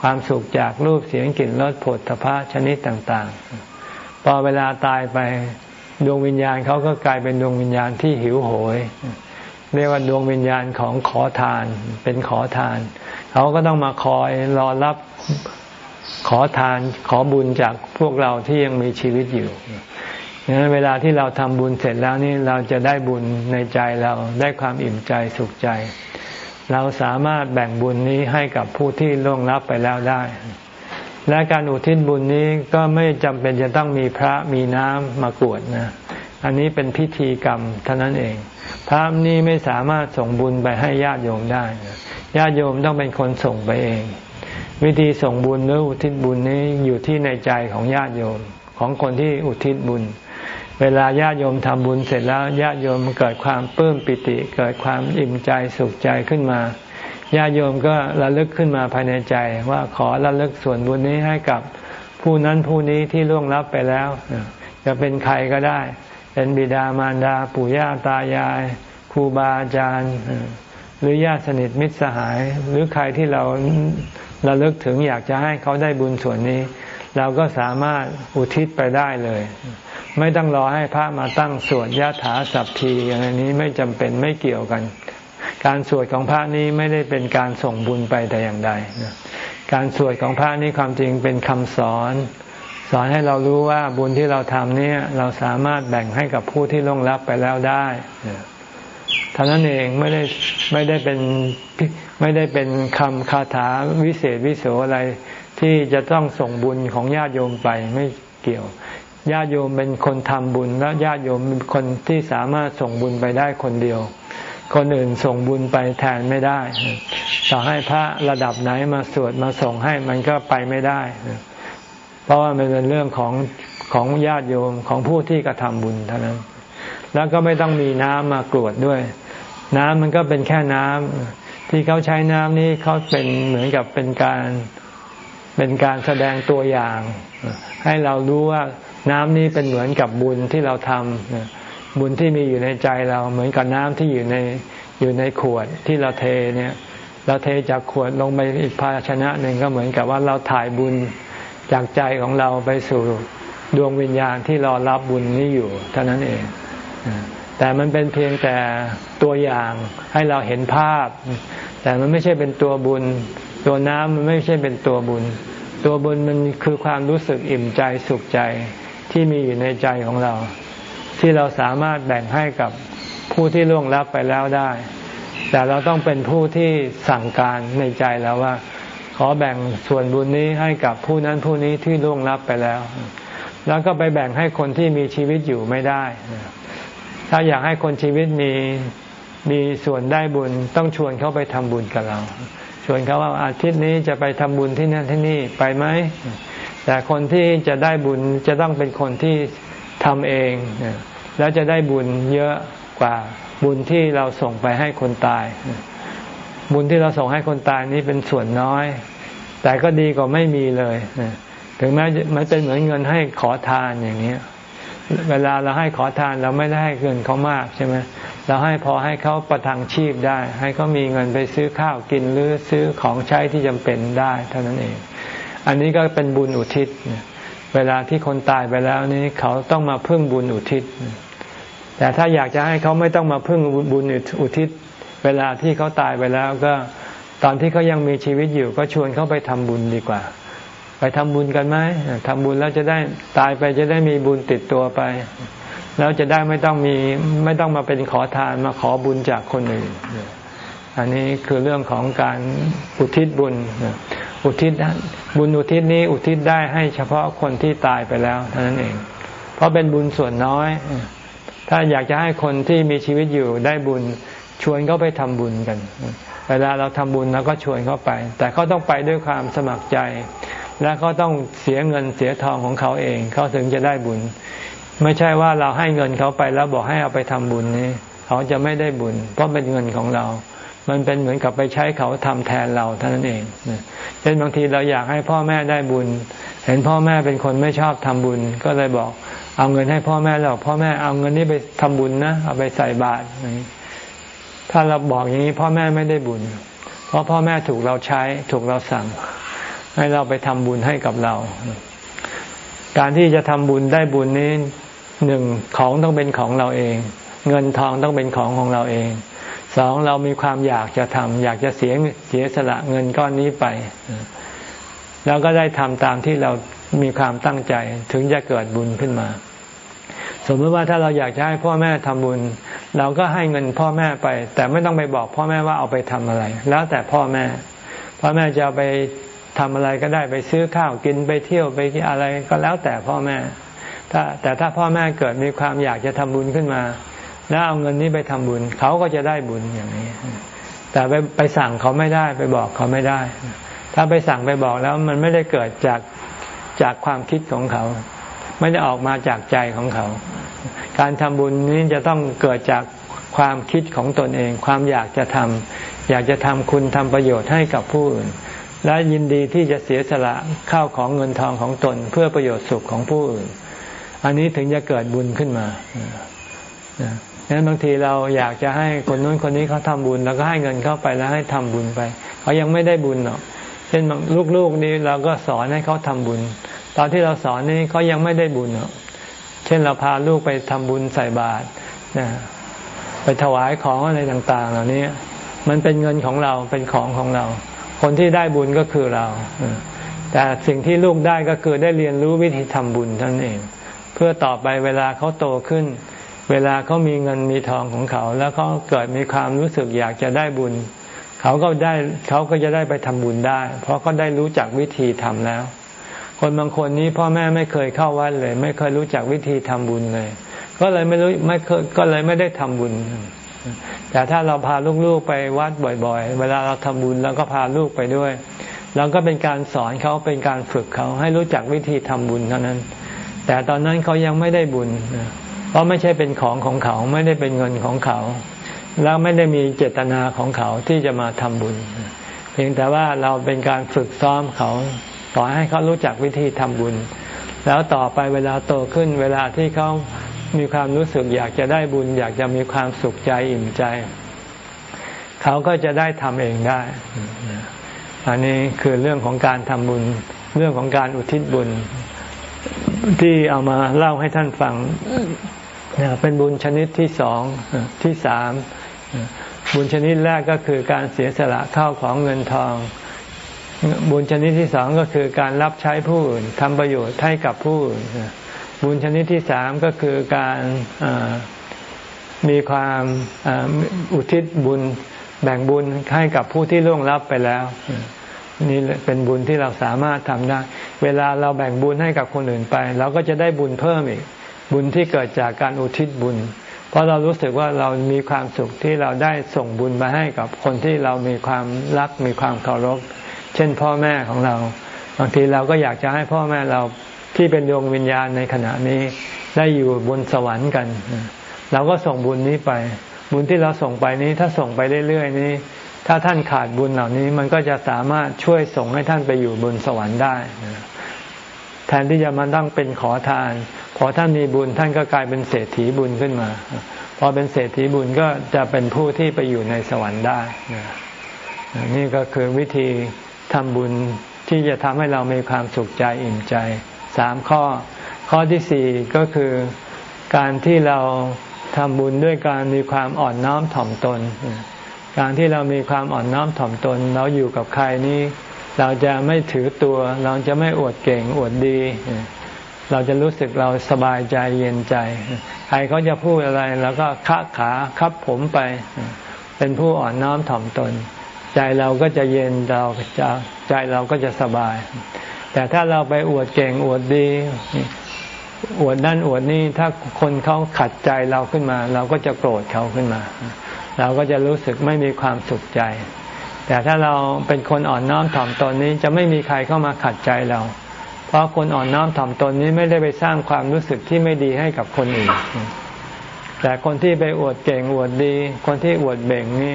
ความสุขจากรูปเสียงกลิ่นรสผลพระชนิดต่างๆ พอเวลาตายไปดวงวิญญาณเขาก็กลายเป็นดวงวิญญาณที่หิวโหย เรียกว่าดวงวิญญาณของขอทานเป็นขอทาน เขาก็ต้องมาคอยรอรับขอทานขอบุญจากพวกเราที่ยังมีชีวิตอยู่ดังนั้นเวลาที่เราทำบุญเสร็จแล้วนี่เราจะได้บุญในใจเราได้ความอิ่มใจสุขใจ เราสามารถแบ่งบุญนี้ให้กับผู้ที่ล่วงลับไปแล้วได้ และการอุทิศบุญนี้ก็ไม่จำเป็นจะต้องมีพระมีน้ำมากวดนะ อันนี้เป็นพิธีกรรมเท่านั้นเอง พระนี้ไม่สามารถส่งบุญไปให้ญาติโยมได้ญาติโยมต้องเป็นคนส่งไปเอง วิธีส่งบุญหรืออุทิศบุญนี้อยู่ที่ในใจของญาติโยมของคนที่อุทิศบุญ เวลาญาติโยมทำบุญเสร็จแล้วญาติโยมเกิดความปลื้มปิติ เกิดความอิ่มใจสุขใจขึ้นมาญาติโยมก็ระลึกขึ้นมาภายในใจ ว่าขอระลึกส่วนบุญนี้ให้กับผู้นั้นผู้นี้ที่ล่วงลับไปแล้ว จะเป็นใครก็ได้ เป็นบิดามารดาปู่ย่าตายายครูบาอาจารย์ หรือญาติสนิทมิตรสหาย หรือใครที่เราระลึกถึงอยากจะให้เขาได้บุญส่วนนี้ เราก็สามารถอุทิศไปได้เลย ไม่ต้องรอให้พระมาตั้งสวดยะถาสัพทีอย่างนี้ไม่จำเป็นไม่เกี่ยวกัน การสวดของพระนี้ไม่ได้เป็นการส่งบุญไปแต่อย่างใดการสวดของพระนี้ความจริงเป็นคำสอน สอนให้เรารู้ว่าบุญที่เราทำนี้เราสามารถแบ่งให้กับผู้ที่ล่วงลับไปแล้วได้ท่านั้นเองไม่ได้ไม่ได้เป็นไม่ได้เป็นคำคาถาวิเศษวิโสอะไรที่จะต้องส่งบุญของญาติโยมไปไม่เกี่ยว ญาติโยมเป็นคนทำบุญ แล้วญาติโยมเป็นคนที่สามารถส่งบุญไปได้คนเดียว คนอื่นส่งบุญไปแทนไม่ได้ ต่อให้พระระดับไหนมาสวดมาส่งให้มันก็ไปไม่ได้ เพราะว่ามันเป็นเรื่องของของญาติโยมของผู้ที่กระทำบุญเท่านั้น แล้วก็ไม่ต้องมีน้ำมากรวดด้วย น้ำมันก็เป็นแค่น้ำที่เขาใช้น้ำนี้เขาเป็นเหมือนกับเป็นการเป็นการแสดงตัวอย่าง ให้เรารู้ว่าน้ำนี้เป็นเหมือนกับบุญที่เราทำบุญที่มีอยู่ในใจเราเหมือนกับน้ำที่อยู่ในอยู่ในขวดที่เราเทเนี่ย เราเทจากขวดลงไปอีกภาชนะหนึ่งก็เหมือนกับว่าเราถ่ายบุญจากใจของเราไปสู่ดวงวิญญาณที่รอรับบุญนี้อยู่เท่านั้นเอง แต่มันเป็นเพียงแต่ตัวอย่างให้เราเห็นภาพ แต่มันไม่ใช่เป็นตัวบุญ ตัวน้ำมันไม่ใช่เป็นตัวบุญ ตัวบุญมันคือความรู้สึกอิ่มใจสุขใจที่มีอยู่ในใจของเรา ที่เราสามารถแบ่งให้กับผู้ที่ล่วงลับไปแล้วได้ แต่เราต้องเป็นผู้ที่สั่งการในใจแล้วว่า ขอแบ่งส่วนบุญนี้ให้กับผู้นั้นผู้นี้ที่ล่วงลับไปแล้ว แล้วก็ไปแบ่งให้คนที่มีชีวิตอยู่ไม่ได้ ถ้าอยากให้คนชีวิตมีมีส่วนได้บุญต้องชวนเขาไปทำบุญกับเรา วนเขาว่าอาทิตย์นี้จะไปทำบุญที่นั่นที่นี่ไปไหมแต่คนที่จะได้บุญจะต้องเป็นคนที่ทำเอง แล้วจะได้บุญเยอะกว่าบุญที่เราส่งไปให้คนตาย บุญที่เราส่งให้คนตายนี้เป็นส่วนน้อย แต่ก็ดีกว่าไม่มีเลยถึงแม้มันเป็นเหมือนเงินให้ขอทานอย่างนี้ เวลาเราให้ขอทานเราไม่ได้ให้เงินเขามากใช่ไหมเราให้พอให้เขาประทังชีพได้ ให้เขามีเงินไปซื้อข้าวกินหรือซื้อของใช้ที่จำเป็นได้เท่านั้นเอง อันนี้ก็เป็นบุญอุทิศ เวลาที่คนตายไปแล้วนี้เขาต้องมาพึ่งบุญอุทิศ แต่ถ้าอยากจะให้เขาไม่ต้องมาพึ่งบุญอุทิศ เวลาที่เขาตายไปแล้วก็ตอนที่เขายังมีชีวิตอยู่ก็ชวนเขาไปทำบุญดีกว่า ไปทำบุญกันไหมทำบุญแล้วจะได้ตายไปจะได้มีบุญติดตัวไป แล้วจะได้ไม่ต้องมีไม่ต้องมาเป็นขอทานมาขอบุญจากคนอื่น อันนี้คือเรื่องของการอุทิศบุญ อุทิศบุญอุทิศนี้อุทิศได้ให้เฉพาะคนที่ตายไปแล้วเท่านั้นเอง เพราะเป็นบุญส่วนน้อย ถ้าอยากจะให้คนที่มีชีวิตอยู่ได้บุญชวนเขาไปทำบุญกัน เวลาเราทำบุญเราก็ชวนเขาไป แต่เขาต้องไปด้วยความสมัครใจ และเขาต้องเสียเงินเสียทองของเขาเองเขาถึงจะได้บุญ ไม่ใช่ว่าเราให้เงินเขาไปแล้วบอกให้เอาไปทำบุญนี้เขาจะไม่ได้บุญ เพราะเป็นเงินของเรา มันเป็นเหมือนกับไปใช้เขาทำแทนเราเท่านั้นเองเช่นบางทีเราอยากให้พ่อแม่ได้บุญ เห็นพ่อแม่เป็นคนไม่ชอบทำบุญ ก็เลยบอก เอาเงินให้พ่อแม่เราพ่อแม่เอาเงินนี้ไปทำบุญนะเอาไปใส่บาตรถ้าเราบอกอย่างนี้พ่อแม่ไม่ได้บุญ เพราะพ่อแม่ถูกเราใช้ถูกเราสั่ง ให้เราไปทำบุญให้กับเรา การที่จะทำบุญได้บุญนี้หนึ่งของต้องเป็นของเราเอง เงินทองต้องเป็นของของเราเองสองเรามีความอยากจะทำอยากจะเสียเสียสละเงินก้อนนี้ไป แล้วก็ได้ทำตามที่เรามีความตั้งใจถึงจะเกิดบุญขึ้นมา สมมติว่าถ้าเราอยากจะให้พ่อแม่ทำบุญ เราก็ให้เงินพ่อแม่ไป แต่ไม่ต้องไปบอกพ่อแม่ว่าเอาไปทำอะไร แล้วแต่พ่อแม่ พ่อแม่จะเอาไป ทำอะไรก็ได้ไปซื้อข้าวกินไปเที่ยวไปอะไรก็แล้วแต่พ่อแม่ถ้าแต่ถ้าพ่อแม่เกิดมีความอยากจะทำบุญขึ้นมา แล้วเอาเงินนี้ไปทำบุญ เขาก็จะได้บุญอย่างนี้ แต่ไปไปสั่งเขาไม่ได้ไปบอกเขาไม่ได้ ถ้าไปสั่งไปบอกแล้วมันไม่ได้เกิดจากจากความคิดของเขา ไม่ได้ออกมาจากใจของเขา การทำบุญนี้จะต้องเกิดจากความคิดของตนเอง ความอยากจะทำอยากจะทำคุณทำประโยชน์ให้กับผู้อื่น และยินดีที่จะเสียสละข้าวของเงินทองของตนเพื่อประโยชน์สุขของผู้อื่น อันนี้ถึงจะเกิดบุญขึ้นมาดังนั้นบางทีเราอยากจะให้คนนู้นคนนี้เขาทำบุญ แล้วก็ให้เงินเข้าไปแล้วให้ทำบุญไป เขายังไม่ได้บุญหรอก เช่นลูกๆนี้เราก็สอนให้เขาทำบุญ ตอนที่เราสอนนี้เขายังไม่ได้บุญหรอก เช่นเราพาลูกไปทำบุญใส่บาตรไปถวายของอะไรต่าง ๆ เหล่านี้มันเป็นเงินของเราเป็นของของเรา คนที่ได้บุญก็คือเรา แต่สิ่งที่ลูกได้ก็คือได้เรียนรู้วิธีทำบุญท่านเอง เพื่อต่อไปเวลาเขาโตขึ้น เวลาเขามีเงินมีทองของเขา แล้วเขาเกิดมีความรู้สึกอยากจะได้บุญ เขาก็ได้เขาก็จะได้ไปทำบุญได้ เพราะเขาได้รู้จักวิธีทำแล้ว คนบางคนนี้พ่อแม่ไม่เคยเข้าวัดเลย ไม่เคยรู้จักวิธีทำบุญเลย ก็เลยไม่รู้ไม่เคยก็เลยไม่ได้ทำบุญ แต่ถ้าเราพาลูกๆไปวัดบ่อยๆ เวลาเราทำบุญเราก็พาลูกไปด้วยเราก็เป็นการสอนเขาเป็นการฝึกเขาให้รู้จักวิธีทำบุญเท่านั้น แต่ตอนนั้นเขายังไม่ได้บุญ เพราะไม่ใช่เป็นของของเขาไม่ได้เป็นเงินของเขา แล้วไม่ได้มีเจตนาของเขาที่จะมาทำบุญ เพียงแต่ว่าเราเป็นการฝึกซ้อมเขาสอให้เขารู้จักวิธีทำบุญ แล้วต่อไปเวลาโตขึ้น เวลาที่เขา มีความรู้สึกอยากจะได้บุญ อยากจะมีความสุขใจอิ่มใจ เขาก็จะได้ทำเองได้ อันนี้คือเรื่องของการทำบุญ เรื่องของการอุทิศบุญ ที่เอามาเล่าให้ท่านฟังเป็นบุญชนิดที่สองที่สามบุญชนิดแรกก็คือการเสียสละข้าวของเงินทอง บุญชนิดที่สองก็คือการรับใช้ผู้อื่นทำประโยชน์ให้กับผู้อื่น บุญชนิดที่สามก็คือการมีความอุทิศบุญแบ่งบุญให้กับผู้ที่ล่วงลับไปแล้ว นี่เป็นบุญที่เราสามารถทำได้ เวลาเราแบ่งบุญให้กับคนอื่นไป เราก็จะได้บุญเพิ่มอีก บุญที่เกิดจากการอุทิศบุญ เพราะเรารู้สึกว่าเรามีความสุขที่เราได้ส่งบุญมาให้กับคนที่เรามีความรักมีความเคารพ เช่นพ่อแม่ของเรา บางทีเราก็อยากจะให้พ่อแม่เรา ที่เป็นดวงวิญญาณในขณะนี้ได้อยู่บนสวรรค์กัน เราก็ส่งบุญนี้ไป บุญที่เราส่งไปนี้ถ้าส่งไปเรื่อยๆนี้ ถ้าท่านขาดบุญเหล่านี้มันก็จะสามารถช่วยส่งให้ท่านไปอยู่บนสวรรค์ได้ แทนที่จะมาต้องเป็นขอทาน พอท่านมีบุญท่านก็กลายเป็นเศรษฐีบุญขึ้นมา พอเป็นเศรษฐีบุญก็จะเป็นผู้ที่ไปอยู่ในสวรรค์ได้นี่ก็คือวิธีทำบุญที่จะทำให้เรามีความสุขใจอิ่มใจ สามข้อ ข้อที่สี่ก็คือการที่เราทำบุญด้วยการมีความอ่อนน้อมถ่อมตน การที่เรามีความอ่อนน้อมถ่อมตน เราอยู่กับใครนี้เราจะไม่ถือตัว เราจะไม่อวดเก่งอวดดี เราจะรู้สึกเราสบายใจเย็นใจ ใครเขาจะพูดอะไรเราก็คะขาคับผมไป เป็นผู้อ่อนน้อมถ่อมตน ใจเราก็จะเย็นเราจะใจเราก็จะสบาย แต่ถ้าเราไปอวดเก่งอวดดี อวดนั่นอวดนี่ถ้าคนเขาขัดใจเราขึ้นมา เราก็จะโกรธเขาขึ้นมา เราก็จะรู้สึกไม่มีความสุขใจ แต่ถ้าเราเป็นคนอ่อนน้อมถ่อมตนนี้จะไม่มีใครเข้ามาขัดใจเรา เพราะคนอ่อนน้อมถ่อมตนนี้ไม่ได้ไปสร้างความรู้สึกที่ไม่ดีให้กับคนอื่นแต่คนที่ไปอวดเก่งอวดดี คนที่อวดเบ่งนี่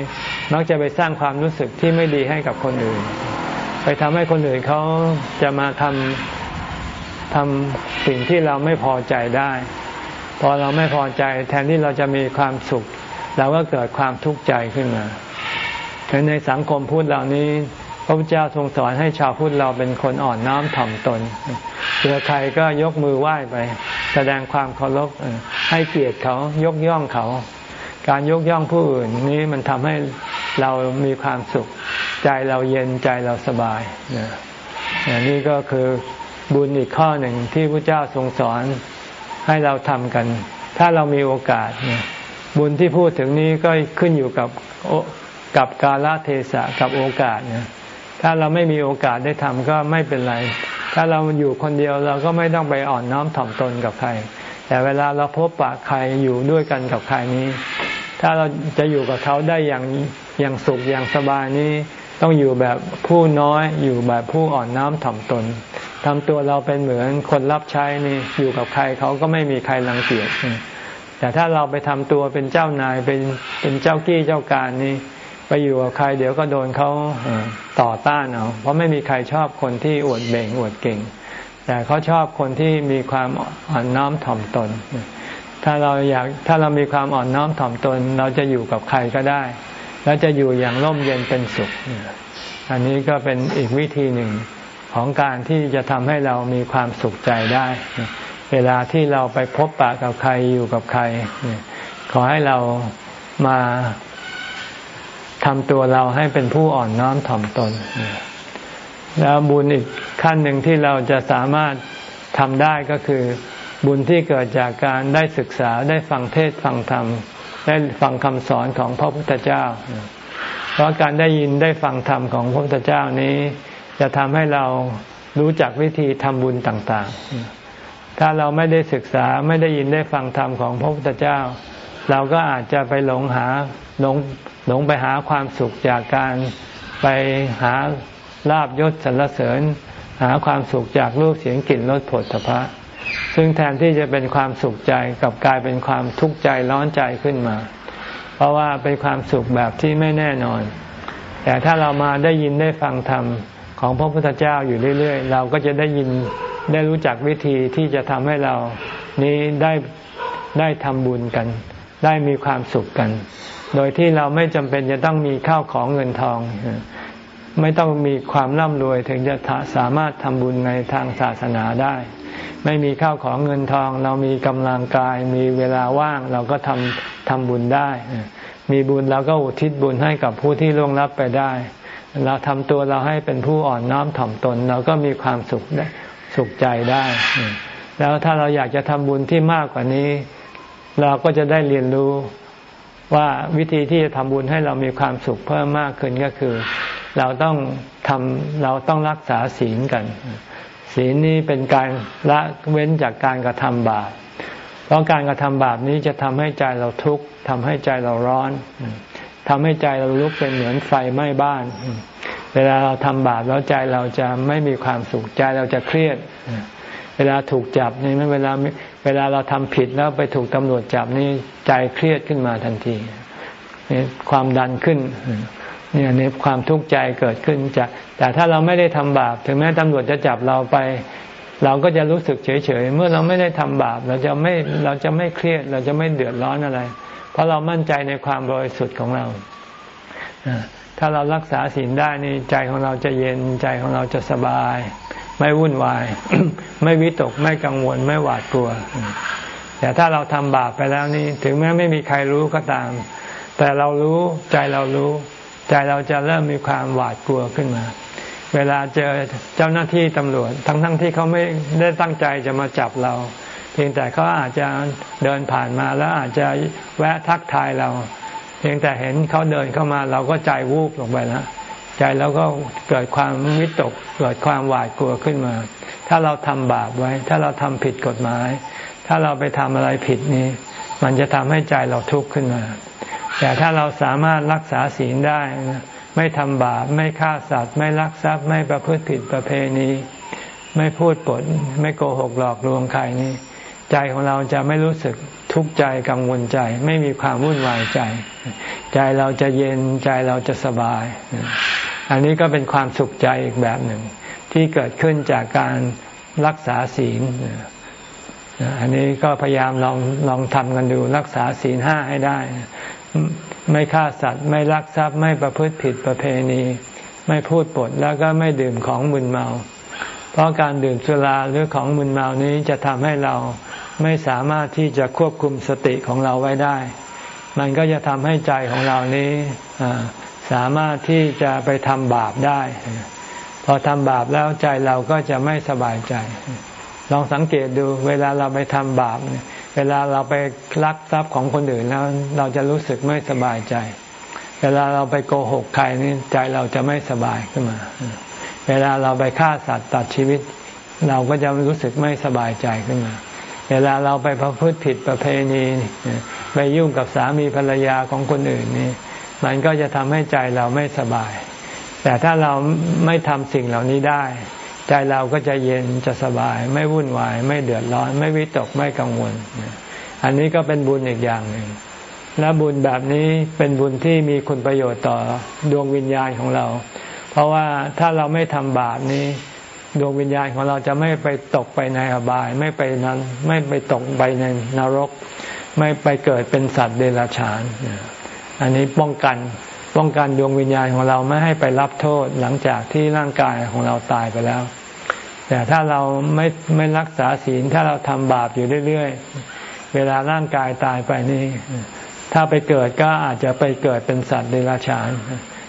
มักจะไปสร้างความรู้สึกที่ไม่ดีให้กับคนอื่น ไปทำให้คนอื่นเขาจะมาทำทำสิ่งที่เราไม่พอใจได้ พอเราไม่พอใจแทนที่เราจะมีความสุข เราก็เกิดความทุกข์ใจขึ้นมาในสังคมพูดเหล่านี้พระพุทธเจ้าทรงสอนให้ชาวพุทธเราเป็นคนอ่อนน้อมถ่อมตนเจอใครก็ยกมือไหว้ไป แสดงความเคารพให้เกียรติเขายกย่องเขา การยกย่องผู้อื่นนี้มันทำให้เรามีความสุข ใจเราเย็นใจเราสบายนี่ก็คือบุญอีกข้อหนึ่งที่พระเจ้าทรงสอนให้เราทำกัน ถ้าเรามีโอกาส บุญที่พูดถึงนี้ก็ขึ้นอยู่กับกับกาลเทศะกับโอกาสเนี่ยถ้าเราไม่มีโอกาสได้ทำก็ไม่เป็นไร ถ้าเราอยู่คนเดียวเราก็ไม่ต้องไปอ่อนน้อมถ่อมตนกับใคร แต่เวลาเราพบปะใครอยู่ด้วยกันกับใครนี้ ถ้าเราจะอยู่กับเขาได้อย่างอย่างสุขอย่างสบายนี้ ต้องอยู่แบบผู้น้อยอยู่แบบผู้อ่อนน้อมถ่อมตนทำตัวเราเป็นเหมือนคนรับใช้นี่อยู่กับใครเขาก็ไม่มีใครรังเกียจแต่ถ้าเราไปทำตัวเป็นเจ้านายเป็นเป็นเจ้ากี้เจ้าการนี่ไปอยู่กับใครเดี๋ยวก็โดนเขาต่อต้านเอาเพราะไม่มีใครชอบคนที่อวดเบ่งอวดเก่ง แต่เขาชอบคนที่มีความอ่อนน้อมถ่อมตน ถ้าเราอยากถ้าเรามีความอ่อนน้อมถ่อมตน เราจะอยู่กับใครก็ได้ แล้วจะอยู่อย่างร่มเย็นเป็นสุข อันนี้ก็เป็นอีกวิธีหนึ่งของการที่จะทำให้เรามีความสุขใจได้ เวลาที่เราไปพบปะกับใครอยู่กับใคร ขอให้เรามาทำตัวเราให้เป็นผู้อ่อนน้อมถ่อมตน แล้วบุญอีกขั้นหนึ่งที่เราจะสามารถทำได้ก็คือ บุญที่เกิดจากการได้ศึกษาได้ฟังเทศฟังธรรม ได้ฟังคำสอนของพระพุทธเจ้า เพราะการได้ยินได้ฟังธรรมของพระพุทธเจ้านี้ จะทำให้เรารู้จักวิธีทำบุญต่างๆ ถ้าเราไม่ได้ศึกษาไม่ได้ยินได้ฟังธรรมของพระพุทธเจ้า เราก็อาจจะไปหลงหาหลงหลงไปหาความสุขจากการไปหาลาบยศสรรเสริญ หาความสุขจากรูปเสียงกลิ่นรสผลพระ ซึ่งแทนที่จะเป็นความสุขใจกับกลายเป็นความทุกข์ใจร้อนใจขึ้นมา เพราะว่าเป็นความสุขแบบที่ไม่แน่นอน แต่ถ้าเรามาได้ยินได้ฟังธรรมของพระพุทธเจ้าอยู่เรื่อย ๆ เราก็จะได้ยินได้รู้จักวิธีที่จะทำให้เรานี้ได้ได้ทำบุญกัน ได้มีความสุขกัน โดยที่เราไม่จำเป็นจะต้องมีข้าวของเงินทอง ไม่ต้องมีความร่ำรวยถึงจะสามารถทำบุญในทางศาสนาได้ ไม่มีข้าวของเงินทอง เรามีกำลังกาย มีเวลาว่างเราก็ทำทำบุญได้ มีบุญเราก็อุทิศบุญให้กับผู้ที่ล่วงลับไปได้ เราทำตัวเราให้เป็นผู้อ่อนน้อมถ่อมตน เราก็มีความสุขสุขใจได้ แล้วถ้าเราอยากจะทำบุญที่มากกว่านี้ เราก็จะได้เรียนรู้ว่าวิธีที่จะทำบุญให้เรามีความสุขเพิ่มมากขึ้นก็คือ เราต้องทำเราต้องรักษาศีลกัน ศีลนี้เป็นการละเว้นจากการกระทำบาป เพราะการกระทำบาปนี้จะทำให้ใจเราทุกข์ทำให้ใจเราร้อนทำให้ใจเราลุกเป็นเหมือนไฟไหม้บ้าน เวลาเราทำบาปแล้วใจเราจะไม่มีความสุขใจเราจะเครียด เวลาถูกจับนี่เวลาเวลาเราทำผิดแล้วไปถูกตำรวจจับนี่ใจเครียดขึ้นมาทันที ความดันขึ้น เนี่ยในความทุกข์ใจเกิดขึ้นจาก แต่ถ้าเราไม่ได้ทำบาป ถึงแม้ตำรวจจะจับเราไป เราก็จะรู้สึกเฉยๆ เมื่อเราไม่ได้ทำบาป เราจะไม่เราจะไม่เครียด เราจะไม่เดือดร้อนอะไร เพราะเรามั่นใจในความบริสุทธิ์ของเราถ้าเรารักษาศีลได้นี่ใจของเราจะเย็นใจของเราจะสบาย ไม่วุ่นวาย ไม่วิตกไม่กังวลไม่หวาดกลัว แต่ถ้าเราทำบาปไปแล้วนี่ ถึงแม้ไม่มีใครรู้ก็ตาม แต่เรารู้ใจเรารู้ ใจเราจะเริ่มมีความหวาดกลัวขึ้นมา เวลาเจอเจ้าหน้าที่ตำรวจ ทั้งทั้งที่เขาไม่ได้ตั้งใจจะมาจับเรา เพียงแต่เขาอาจจะเดินผ่านมาแล้วอาจจะแวะทักทายเรา เพียงแต่เห็นเขาเดินเข้ามาเราก็ใจวูบลงไปแล้วใจเราก็เกิดความวิตกเกิดความหวาดกลัวขึ้นมา ถ้าเราทำบาปไว้ ถ้าเราทำผิดกฎหมาย ถ้าเราไปทำอะไรผิดนี้ มันจะทำให้ใจเราทุกข์ขึ้นมา แต่ถ้าเราสามารถรักษาศีลได้ ไม่ทำบาปไม่ฆ่าสัตว์ ไม่ลักทรัพย์ ไม่ประพฤติผิดประเพณี ไม่พูดปด ไม่โกหกหลอกลวงใครนี่ ใจของเราจะไม่รู้สึกทุกข์ใจกังวลใจ ไม่มีความวุ่นวายใจ ใจเราจะเย็นใจเราจะสบาย อันนี้ก็เป็นความสุขใจอีกแบบหนึ่ง ที่เกิดขึ้นจากการรักษาศีลอันนี้ก็พยายามลองลองทำกันดูรักษาศีลห้าให้ได้ ไม่ฆ่าสัตว์ ไม่ลักทรัพย์ ไม่ประพฤติผิดประเพณี ไม่พูดปดแล้วก็ไม่ดื่มของมึนเมา เพราะการดื่มสุราหรือของมึนเมานี้จะทำให้เราไม่สามารถที่จะควบคุมสติของเราไว้ได้ มันก็จะทำให้ใจของเรานี้สามารถที่จะไปทำบาปได้ พอทำบาปแล้วใจเราก็จะไม่สบายใจ ลองสังเกตดูเวลาเราไปทำบาป เวลาเราไปลักทรัพย์ของคนอื่นแล้ว เราจะรู้สึกไม่สบายใจ เวลาเราไปโกหกใครนี่ใจเราจะไม่สบายขึ้นมา เวลาเราไปฆ่าสัตว์ตัดชีวิต เราก็จะรู้สึกไม่สบายใจขึ้นมา เวลาเราไปประพฤติผิดประเพณีไปยุ่งกับสามีภรรยาของคนอื่นนี่มันก็จะทำให้ใจเราไม่สบาย แต่ถ้าเราไม่ทำสิ่งเหล่านี้ได้ ใจเราก็จะเย็นจะสบาย ไม่วุ่นวาย ไม่เดือดร้อน ไม่วิตกไม่กังวล อันนี้ก็เป็นบุญอีกอย่างหนึ่งและบุญแบบนี้เป็นบุญที่มีคุณประโยชน์ต่อดวงวิญญาณของเรา เพราะว่าถ้าเราไม่ทำบาปนี้ ดวงวิญญาณของเราจะไม่ไปตกไปในอบาย ไม่ไปนั้น ไม่ไปตกไปในนรก ไม่ไปเกิดเป็นสัตว์เดรัจฉาน อันนี้ป้องกัน ป้องกันดวงวิญญาณของเราไม่ให้ไปรับโทษหลังจากที่ร่างกายของเราตายไปแล้ว แต่ถ้าเราไม่ไม่รักษาศีลถ้าเราทำบาปอยู่เรื่อยๆ เวลาร่างกายตายไปนี่ถ้าไปเกิดก็อาจจะไปเกิดเป็นสัตว์เดรัจฉาน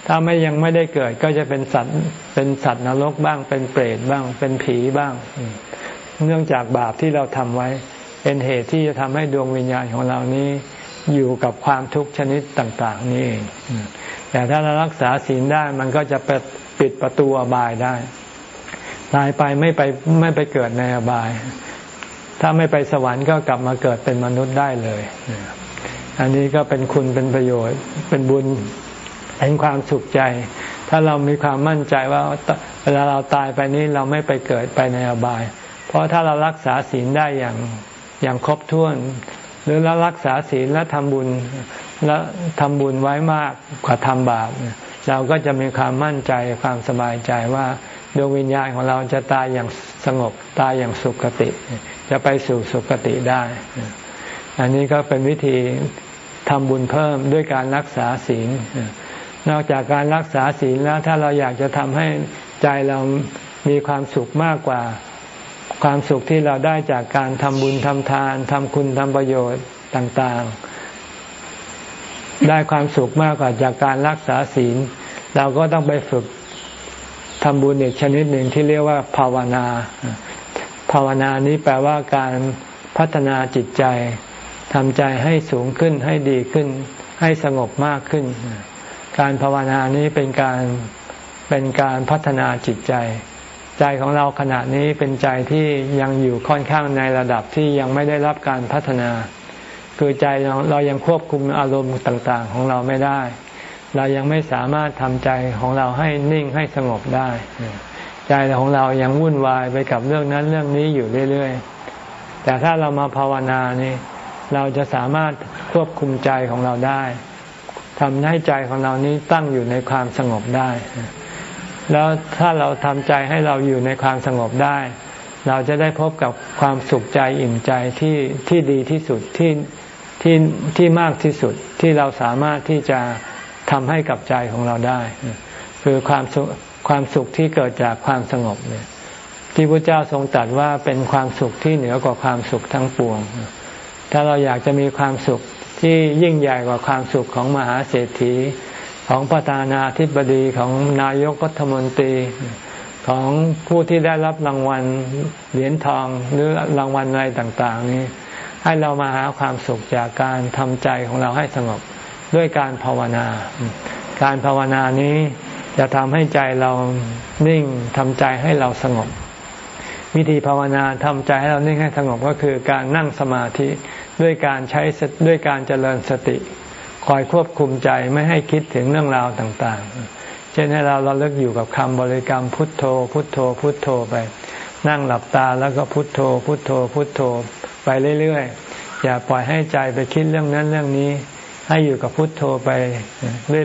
ถ้าไม่ยังไม่ได้เกิดก็จะเป็นสัตว์เป็นสัตว์นรกบ้าง เป็นเปรตบ้าง เป็นผีบ้าง เนื่องจากบาปที่เราทำไว้ เป็นเหตุที่จะทำให้ดวงวิญญาณของเรานี้อยู่กับความทุกข์ชนิดต่าง ๆ นี่เอง แต่ถ้าเรารักษาศีลได้มันก็จะปิดประตูอบายได้ ตายไปไม่ไปไม่ไปเกิดในอบาย ถ้าไม่ไปสวรรค์ก็กลับมาเกิดเป็นมนุษย์ได้เลย อันนี้ก็เป็นคุณเป็นประโยชน์เป็นบุญเป็นความสุขใจ ถ้าเรามีความมั่นใจว่าเวลาเราตายไปนี้เราไม่ไปเกิดไปในอบาย เพราะถ้าเรารักษาศีลได้อย่างอย่างครบถ้วน หรือเรารักษาศีลและทำบุญ และทำบุญไว้มากกว่าทำบาปเราก็จะมีความมั่นใจความสบายใจว่าดวงวิญญาณของเราจะตายอย่างสงบตายอย่างสุขติ จะไปสู่สุขติได้ อันนี้ก็เป็นวิธีทำบุญเพิ่มด้วยการรักษาศีลนอกจากการรักษาศีลแล้วถ้าเราอยากจะทำให้ใจเรามีความสุขมากกว่าความสุขที่เราได้จากการทำบุญทำทานทำคุณทำประโยชน์ต่างๆ ได้ความสุขมากกว่าจากการรักษาศีล เราก็ต้องไปฝึกทำบุญอีกชนิดหนึ่งที่เรียกว่าภาวนา ภาวนานี้แปลว่าการพัฒนาจิตใจทำใจให้สูงขึ้นให้ดีขึ้น ให้สงบมากขึ้น การภาวนานี้เป็นการเป็นการพัฒนาจิตใจ ใจของเราขณะนี้เป็นใจที่ยังอยู่ค่อนข้างในระดับที่ยังไม่ได้รับการพัฒนา คือใจเราเรายังควบคุมอารมณ์ต่างๆ ของเราไม่ได้ เรายังไม่สามารถทำใจของเราให้นิ่งให้สงบได้ ใจของเรายังวุ่นวายไปกับเรื่องนั้นเรื่องนี้อยู่เรื่อยๆ แต่ถ้าเรามาภาวนานี่เราจะสามารถควบคุมใจของเราได้ทำให้ใจของเรานี้ตั้งอยู่ในความสงบได้ แล้วถ้าเราทำใจให้เราอยู่ในความสงบได้ เราจะได้พบกับความสุขใจอิ่มใจที่ที่ดีที่สุดที่ ที่ที่มากที่สุดที่เราสามารถที่จะทำให้กับใจของเราได้ คือความสุขความสุขที่เกิดจากความสงบเนี่ยที่พระเจ้าทรงตรัสว่าเป็นความสุขที่เหนือกว่าความสุขทั้งปวง ถ้าเราอยากจะมีความสุขที่ยิ่งใหญ่กว่าความสุขของมหาเศรษฐี ของประธานาธิบดีของนายกรัฐมนตรี ของผู้ที่ได้รับรางวัลเหรียญทองหรือรางวัลอะไรต่าง ๆ นี้ ให้เรามาหาความสุขจากการทำใจของเราให้สงบด้วยการภาวนา การภาวนานี้จะทำให้ใจเรานิ่งทำใจให้เราสงบ วิธีภาวนาทำใจให้เรานิ่งให้สงบก็คือการนั่งสมาธิด้วยการใช้ด้วยการเจริญสติ คอยควบคุมใจไม่ให้คิดถึงเรื่องราวต่างๆ เช่นให้เราเราเลิกอยู่กับคำบริกรรมพุทโธ พุทโธ พุทโธไป นั่งหลับตาแล้วก็พุทโธ พุทโธ พุทโธ ไปเรื่อยๆ อย่าปล่อยให้ใจไปคิดเรื่องนั้นเรื่องนี้ ให้อยู่กับพุทโธไป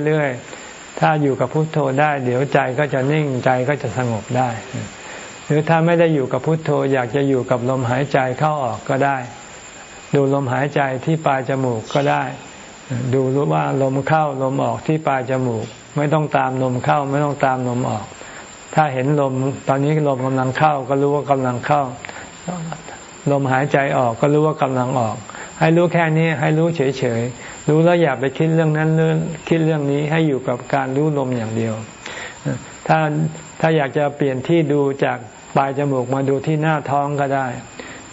เรื่อยๆ ถ้าอยู่กับพุทโธได้ เดี๋ยวใจก็จะนิ่งใจก็จะสงบได้ หรือถ้าไม่ได้อยู่กับพุทโธ อยากจะอยู่กับลมหายใจเข้าออกก็ได้ ดูลมหายใจที่ปลายจมูกก็ได้ ดูรู้ว่าลมเข้าลมออกที่ปลายจมูก ไม่ต้องตามลมเข้าไม่ต้องตามลมออกถ้าเห็นลมตอนนี้ลมกำลังเข้าก็รู้ว่ากำลังเข้า ลมหายใจออกก็รู้ว่ากำลังออก ให้รู้แค่นี้ให้รู้เฉยๆ รู้แล้วอย่าไปคิดเรื่องนั้นเรื่องคิดเรื่องนี้ให้อยู่กับการรู้ลมอย่างเดียว ถ้าถ้าอยากจะเปลี่ยนที่ดูจากปลายจมูกมาดูที่หน้าท้องก็ได้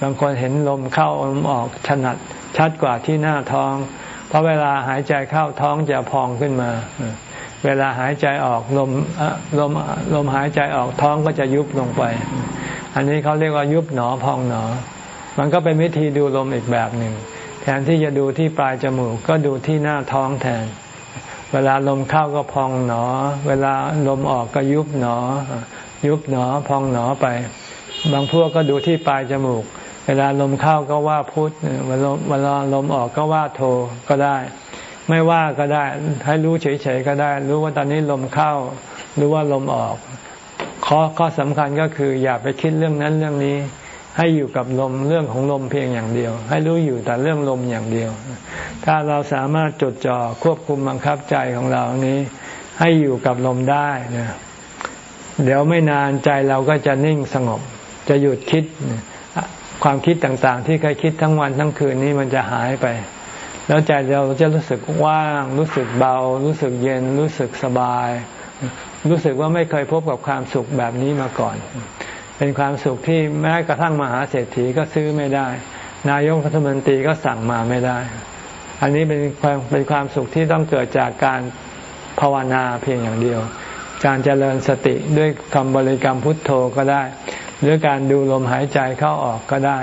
บางคนเห็นลมเข้าลมออกถนัดชัดกว่าที่หน้าท้อง เพราะเวลาหายใจเข้าท้องจะพองขึ้นมา เวลาหายใจออกลมลมลมหายใจออกท้องก็จะยุบลงไป อันนี้เขาเรียกว่ายุบหนอพองหนอ มันก็เป็นวิธีดูลมอีกแบบหนึ่ง แทนที่จะดูที่ปลายจมูก ก็ดูที่หน้าท้องแทน เวลาลมเข้าก็พองหนอ เวลาลมออกก็ยุบหนอ ยุบหนอพองหนอไป บางพวกก็ดูที่ปลายจมูก เวลาลมเข้าก็ว่าพุทธเวลาลาลมออกก็ว่าโทก็ได้ ไม่ว่าก็ได้ ให้รู้เฉยๆก็ได้ รู้ว่าตอนนี้ลมเข้า รู้ว่าลมออก ข้อข้อสำคัญก็คืออย่าไปคิดเรื่องนั้นเรื่องนี้ ให้อยู่กับลมเรื่องของลมเพียงอย่างเดียว ให้รู้อยู่แต่เรื่องลมอย่างเดียว ถ้าเราสามารถจดจ่อควบคุมบังคับใจของเรานี้ ให้อยู่กับลมได้นะเดี๋ยวไม่นานใจเราก็จะนิ่งสงบ จะหยุดคิด ความคิดต่างๆ ที่เคยคิดทั้งวันทั้งคืนนี้มันจะหายไป แล้วใจเราจะรู้สึกว่าง รู้สึกเบา รู้สึกเย็น รู้สึกสบาย รู้สึกว่าไม่เคยพบกับความสุขแบบนี้มาก่อน เป็นความสุขที่แม้กระทั่งมหาเศรษฐีก็ซื้อไม่ได้ นายกรัฐมนตรีก็สั่งมาไม่ได้ อันนี้เป็นความเป็นความสุขที่ต้องเกิดจากการภาวนาเพียงอย่างเดียว การเจริญสติด้วยคำบริกรรมพุทโธก็ได้ หรือการดูลมหายใจเข้าออกก็ได้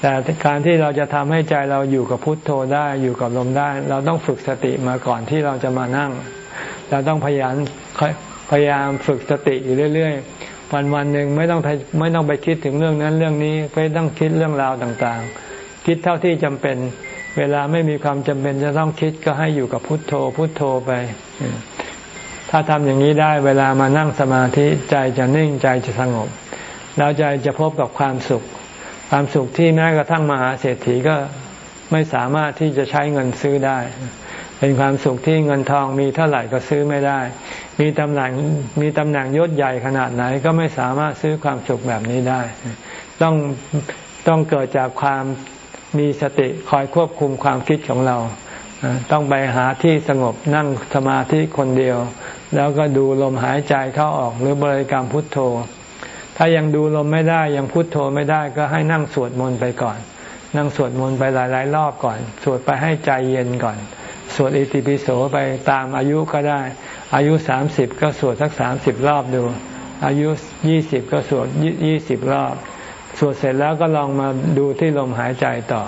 แต่การที่เราจะทำให้ใจเราอยู่กับพุทโธได้อยู่กับลมได้ เราต้องฝึกสติมาก่อนที่เราจะมานั่ง เราต้องพยายามพยายามฝึกสติอยู่เรื่อย วันวันหนึ่งไม่ต้องไม่ต้องไปคิดถึงเรื่องนั้นเรื่องนี้ไม่ต้องคิดเรื่องราวต่างๆ คิดเท่าที่จำเป็น เวลาไม่มีความจำเป็นจะต้องคิดก็ให้อยู่กับพุทโธ พุทโธไป ถ้าทำอย่างนี้ได้เวลามานั่งสมาธิใจจะนิ่งใจจะสงบ แล้วใจจะพบกับความสุข ความสุขที่แม้กระทั่งมหาเศรษฐีก็ไม่สามารถที่จะใช้เงินซื้อได้ เป็นความสุขที่เงินทองมีเท่าไหร่ก็ซื้อไม่ได้ มีตำแหน่งมีตำแหน่งยศใหญ่ขนาดไหนก็ไม่สามารถซื้อความสุขแบบนี้ได้ ต้องต้องเกิดจากความมีสติคอยควบคุมความคิดของเรา ต้องไปหาที่สงบนั่งสมาธิคนเดียว แล้วก็ดูลมหายใจเข้าออกหรือบริกรรมพุทโธ ถ้ายังดูลมไม่ได้ยังพุทโธไม่ได้ก็ให้นั่งสวดมนต์ไปก่อน นั่งสวดมนต์ไปหลาย ๆ รอบก่อน สวดไปให้ใจเย็นก่อน สวดอิติปิโสไปตามอายุก็ได้ อายุสามสิบก็สวดสักสามสิบรอบดู อายุยี่สิบก็สวดยี่สิบรอบ สวดเสร็จแล้วก็ลองมาดูที่ลมหายใจต่อ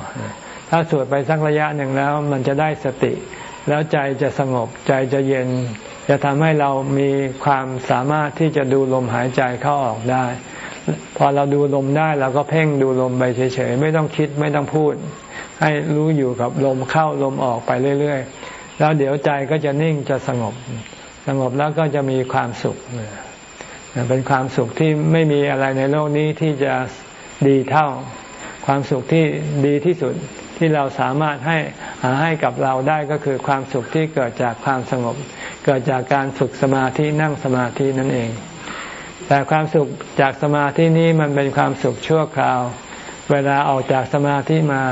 ถ้าสวดไปสักระยะหนึ่งแล้วมันจะได้สติ แล้วใจจะสงบใจจะเย็น จะทำให้เรามีความสามารถที่จะดูลมหายใจเข้าออกได้ พอเราดูลมได้เราก็เพ่งดูลมไปเฉยๆไม่ต้องคิดไม่ต้องพูด ให้รู้อยู่กับลมเข้าลมออกไปเรื่อยๆ แล้วเดี๋ยวใจก็จะนิ่งจะสงบ สงบแล้วก็จะมีความสุข เป็นความสุขที่ไม่มีอะไรในโลกนี้ที่จะดีเท่า ความสุขที่ดีที่สุดที่เราสามารถให้หาให้กับเราได้ก็คือความสุขที่เกิดจากความสงบ เกิดจากการฝึกสมาธินั่งสมาธินั่นเอง แต่ความสุขจากสมาธินี้มันเป็นความสุขชั่วคราว เวลาออกจากสมาธิมา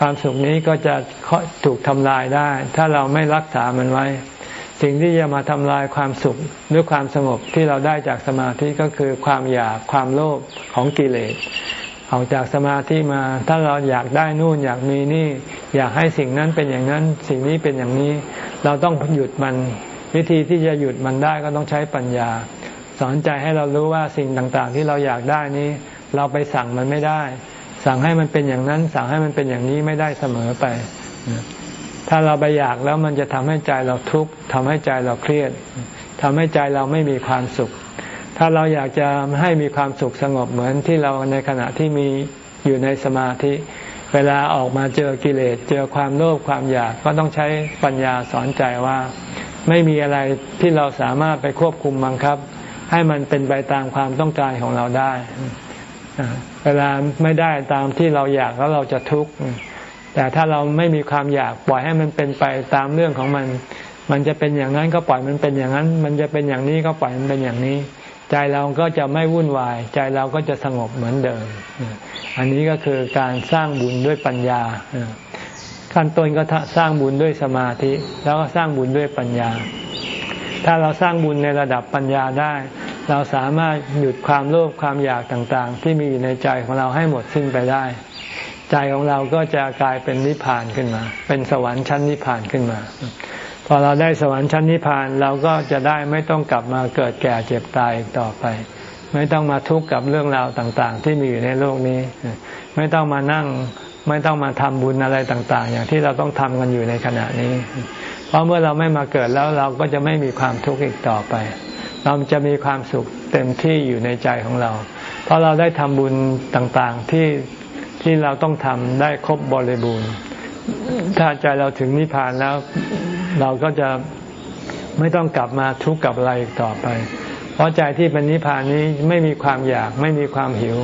ความสุขนี้ก็จะถูกทำลายได้ ถ้าเราไม่รักษามันไว้ สิ่งที่จะมาทำลายความสุขหรือความสงบที่เราได้จากสมาธิก็คือความอยากความโลภของกิเลสออกจากสมาธิมา ถ้าเราอยากได้นู่นอยากมีนี่ อยากให้สิ่งนั้นเป็นอย่างนั้น สิ่งนี้เป็นอย่างนี้ เราต้องหยุดมัน วิธีที่จะหยุดมันได้ก็ต้องใช้ปัญญา สอนใจให้เรารู้ว่าสิ่งต่างๆ ที่เราอยากได้นี้ เราไปสั่งมันไม่ได้ สั่งให้มันเป็นอย่างนั้น สั่งให้มันเป็นอย่างนี้ไม่ได้เสมอไป ถ้าเราไปอยากแล้วมันจะทำให้ใจเราทุกข์ทำให้ใจเราเครียดทำให้ใจเราไม่มีความสุข ถ้าเราอยากจะให้มีความสุขสงบเหมือนที่เราในขณะที่มีอยู่ในสมาธิ เวลาออกมาเจอกิเลส เจอความโลภความอยากก็ต้องใช้ปัญญาสอนใจว่า ไม่มีอะไรที่เราสามารถไปควบคุมบังคับ ให้มันเป็นไปตามความต้องการของเราได้ เวลาไม่ได้ตามที่เราอยากแล้วเราจะทุกข์แต่ถ้าเราไม่มีความอยากปล่อยให้มันเป็นไปตามเรื่องของมัน มันจะเป็นอย่างนั้นก็ปล่อยมันเป็นอย่างนั้น มันจะเป็นอย่างนี้ก็ปล่อยมันเป็นอย่างนี้ ใจเราก็จะไม่วุ่นวาย ใจเราก็จะสงบเหมือนเดิม อันนี้ก็คือการสร้างบุญด้วยปัญญาขั้นต้นก็สร้างบุญด้วยสมาธิ แล้วก็สร้างบุญด้วยปัญญา ถ้าเราสร้างบุญในระดับปัญญาได้ เราสามารถหยุดความโลภความอยากต่างๆ ที่มีอยู่ในใจของเราให้หมดสิ้นไปได้ ใจของเราก็จะกลายเป็นนิพพานขึ้นมา เป็นสวรรค์ชั้นนิพพานขึ้นมา พอเราได้สวรรค์ชั้นนิพพานเราก็จะได้ไม่ต้องกลับมาเกิดแก่เจ็บตายต่อไป ไม่ต้องมาทุกข์กับเรื่องราวต่างๆ ที่มีอยู่ในโลกนี้ ไม่ต้องมานั่งไม่ต้องมาทำบุญอะไรต่าง ๆ อย่างที่เราต้องทำกันอยู่ในขณะนี้ เพราะเมื่อเราไม่มาเกิดแล้วเราก็จะไม่มีความทุกข์อีกต่อไป เราจะมีความสุขเต็มที่อยู่ในใจของเรา เพราะเราได้ทำบุญต่างๆที่ที่เราต้องทำได้ครบบริบูรณ์ ถ้าใจเราถึงนิพพานแล้ว เราก็จะไม่ต้องกลับมาทุกข์กับอะไรอีกต่อไป เพราะใจที่เป็นนิพพานนี้ไม่มีความอยาก ไม่มีความหิว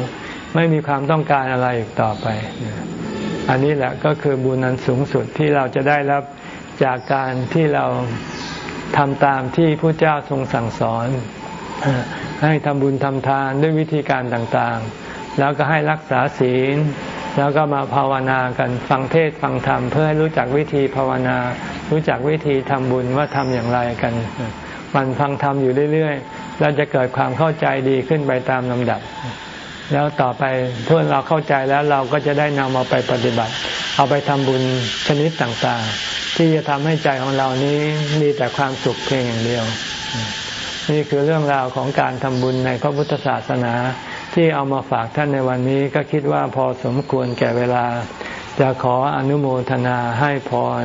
ไม่มีความต้องการอะไรอีกต่อไป อันนี้แหละก็คือบุญนันสูงสุดที่เราจะได้รับจากการที่เรา ทำตามที่พระเจ้าทรงสั่งสอน ให้ทำบุญทำทานด้วยวิธีการต่างๆ แล้วก็ให้รักษาศีล แล้วก็มาภาวนากันฟังเทศฟังธรรมเพื่อให้รู้จักวิธีภาวนา รู้จักวิธีทำบุญว่าทำอย่างไรกันมันฟังธรรมอยู่เรื่อยๆเราจะเกิดความเข้าใจดีขึ้นไปตามลำดับ แล้วต่อไปเพื่อเราเข้าใจแล้วเราก็จะได้นำมาไปปฏิบัติ เอาไปทำบุญชนิดต่างๆ ที่จะทำให้ใจของเรานี้มีแต่ความสุขเพียงอย่างเดียว นี่คือเรื่องราวของการทำบุญในพระพุทธศาสนา ที่เอามาฝากท่านในวันนี้ก็คิดว่าพอสมควรแก่เวลา จะขออนุโมทนาให้พร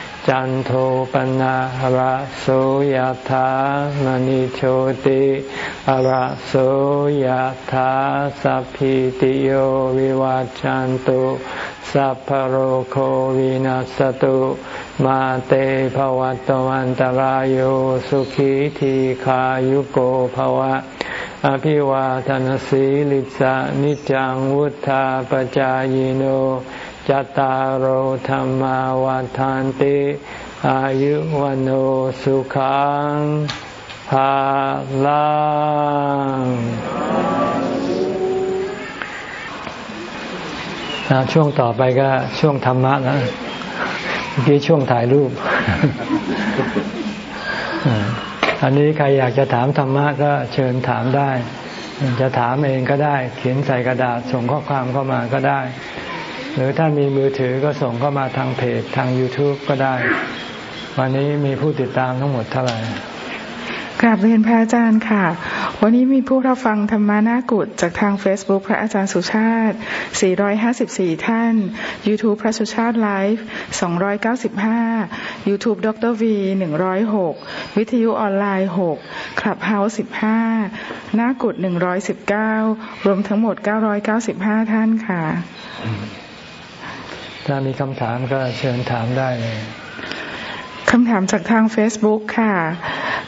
จันโทปนะระโสยธามณิโชติระโสยธาสัพพิติโยวิวัจจันตุสัพพโรโควินัสตุมาเตภวัตวันตารโยสุขีทีขายุโกภวะ อภิวาทนสีลิสานิจังวุธาปจายโน จตารโหธรรมวาทานติ อายุวันโอสุขังภาลังช่วงต่อไปก็ช่วงธรรมะแล้วเมื่อกี้ช่วงถ่ายรูป อันนี้ใครอยากจะถามธรรมะก็เชิญถามได้ จะถามเองก็ได้ เขียนใส่กระดาษส่งข้อความเข้ามาก็ได้ หรือถ้ามีมือถือก็ส่งเข้ามาทางเพจทาง YouTube ก็ได้ วันนี้มีผู้ติดตามทั้งหมดเท่าไหร่กราบเรียนพระอาจารย์ค่ะ วันนี้มีผู้รับฟังธรรมะหน้ากุฏิจากทาง Facebook พระอาจารย์สุชาติ 454 ท่าน YouTube พระสุชาติไลฟ์295 YouTube Dr V 106 วิทยุออนไลน์ 6 Clubhouse 15 หน้ากุฏิ 119 รวมทั้งหมด 995 ท่านค่ะ ถ้ามีคำถามก็เชิญถามได้เลยคำถามจากทาง Facebook ค่ะ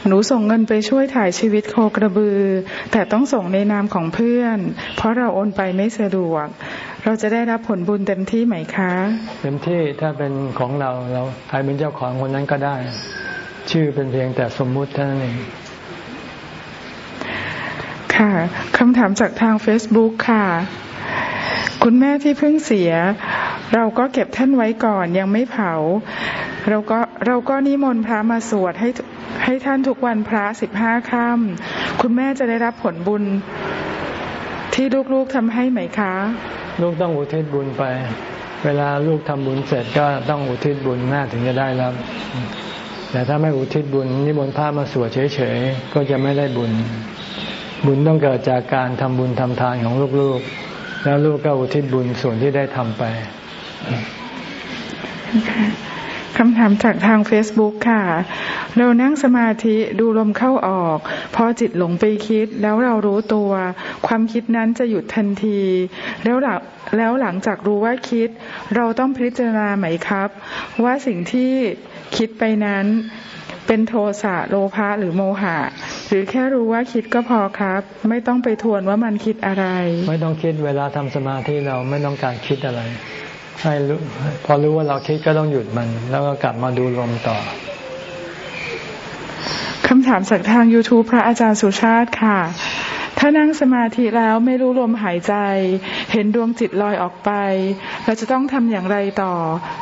หนูส่งเงินไปช่วยถ่ายชีวิตโคกระบือ แต่ต้องส่งในนามของเพื่อน เพราะเราโอนไปไม่สะดวก เราจะได้รับผลบุญเต็มที่ไหมคะ เต็มที่ถ้าเป็นของเราเราใครเป็นเจ้าของคนนั้นก็ได้ ชื่อเป็นเพียงแต่สมมุติเท่านั้นเองค่ะคำถามจากทาง Facebook ค่ะ คุณแม่ที่เพิ่งเสีย เราก็เก็บท่านไว้ก่อนยังไม่เผา เราก็เราก็นิมนต์พระมาสวดให้ให้ท่านทุกวันพระสิบห้าค่ำคุณแม่จะได้รับผลบุญที่ลูกๆทำให้ไหมคะ ลูกต้องอุทิศบุญไป เวลาลูกทำบุญเสร็จก็ต้องอุทิศบุญแม่ถึงจะได้รับ แต่ถ้าไม่อุทิศบุญนิมนต์พระมาสวดเฉยๆก็จะไม่ได้บุญ บุญต้องเกิดจากการทำบุญทำทานของลูกๆ แล้วลูกก็อุทิศบุญส่วนที่ได้ทำไป คำถามจากทาง Facebook ค่ะ เรานั่งสมาธิดูลมเข้าออก พอจิตหลงไปคิดแล้วเรารู้ตัว ความคิดนั้นจะหยุดทันที แล้วหลังแล้วหลังจากรู้ว่าคิด เราต้องพิจารณาไหมครับ ว่าสิ่งที่คิดไปนั้นเป็นโทสะโลภะหรือโมหะ หรือแค่รู้ว่าคิดก็พอครับ ไม่ต้องไปทวนว่ามันคิดอะไร ไม่ต้องคิดเวลาทำสมาธิเราไม่ต้องการคิดอะไร ให้รู้พอรู้ว่าเราคิดก็ต้องหยุดมัน แล้วก็กลับมาดูลมต่อคำถามจากทาง YouTube พระอาจารย์สุชาติค่ะ ถ้านั่งสมาธิแล้วไม่รู้ลมหายใจ เห็นดวงจิตลอยออกไป เราจะต้องทำอย่างไรต่อ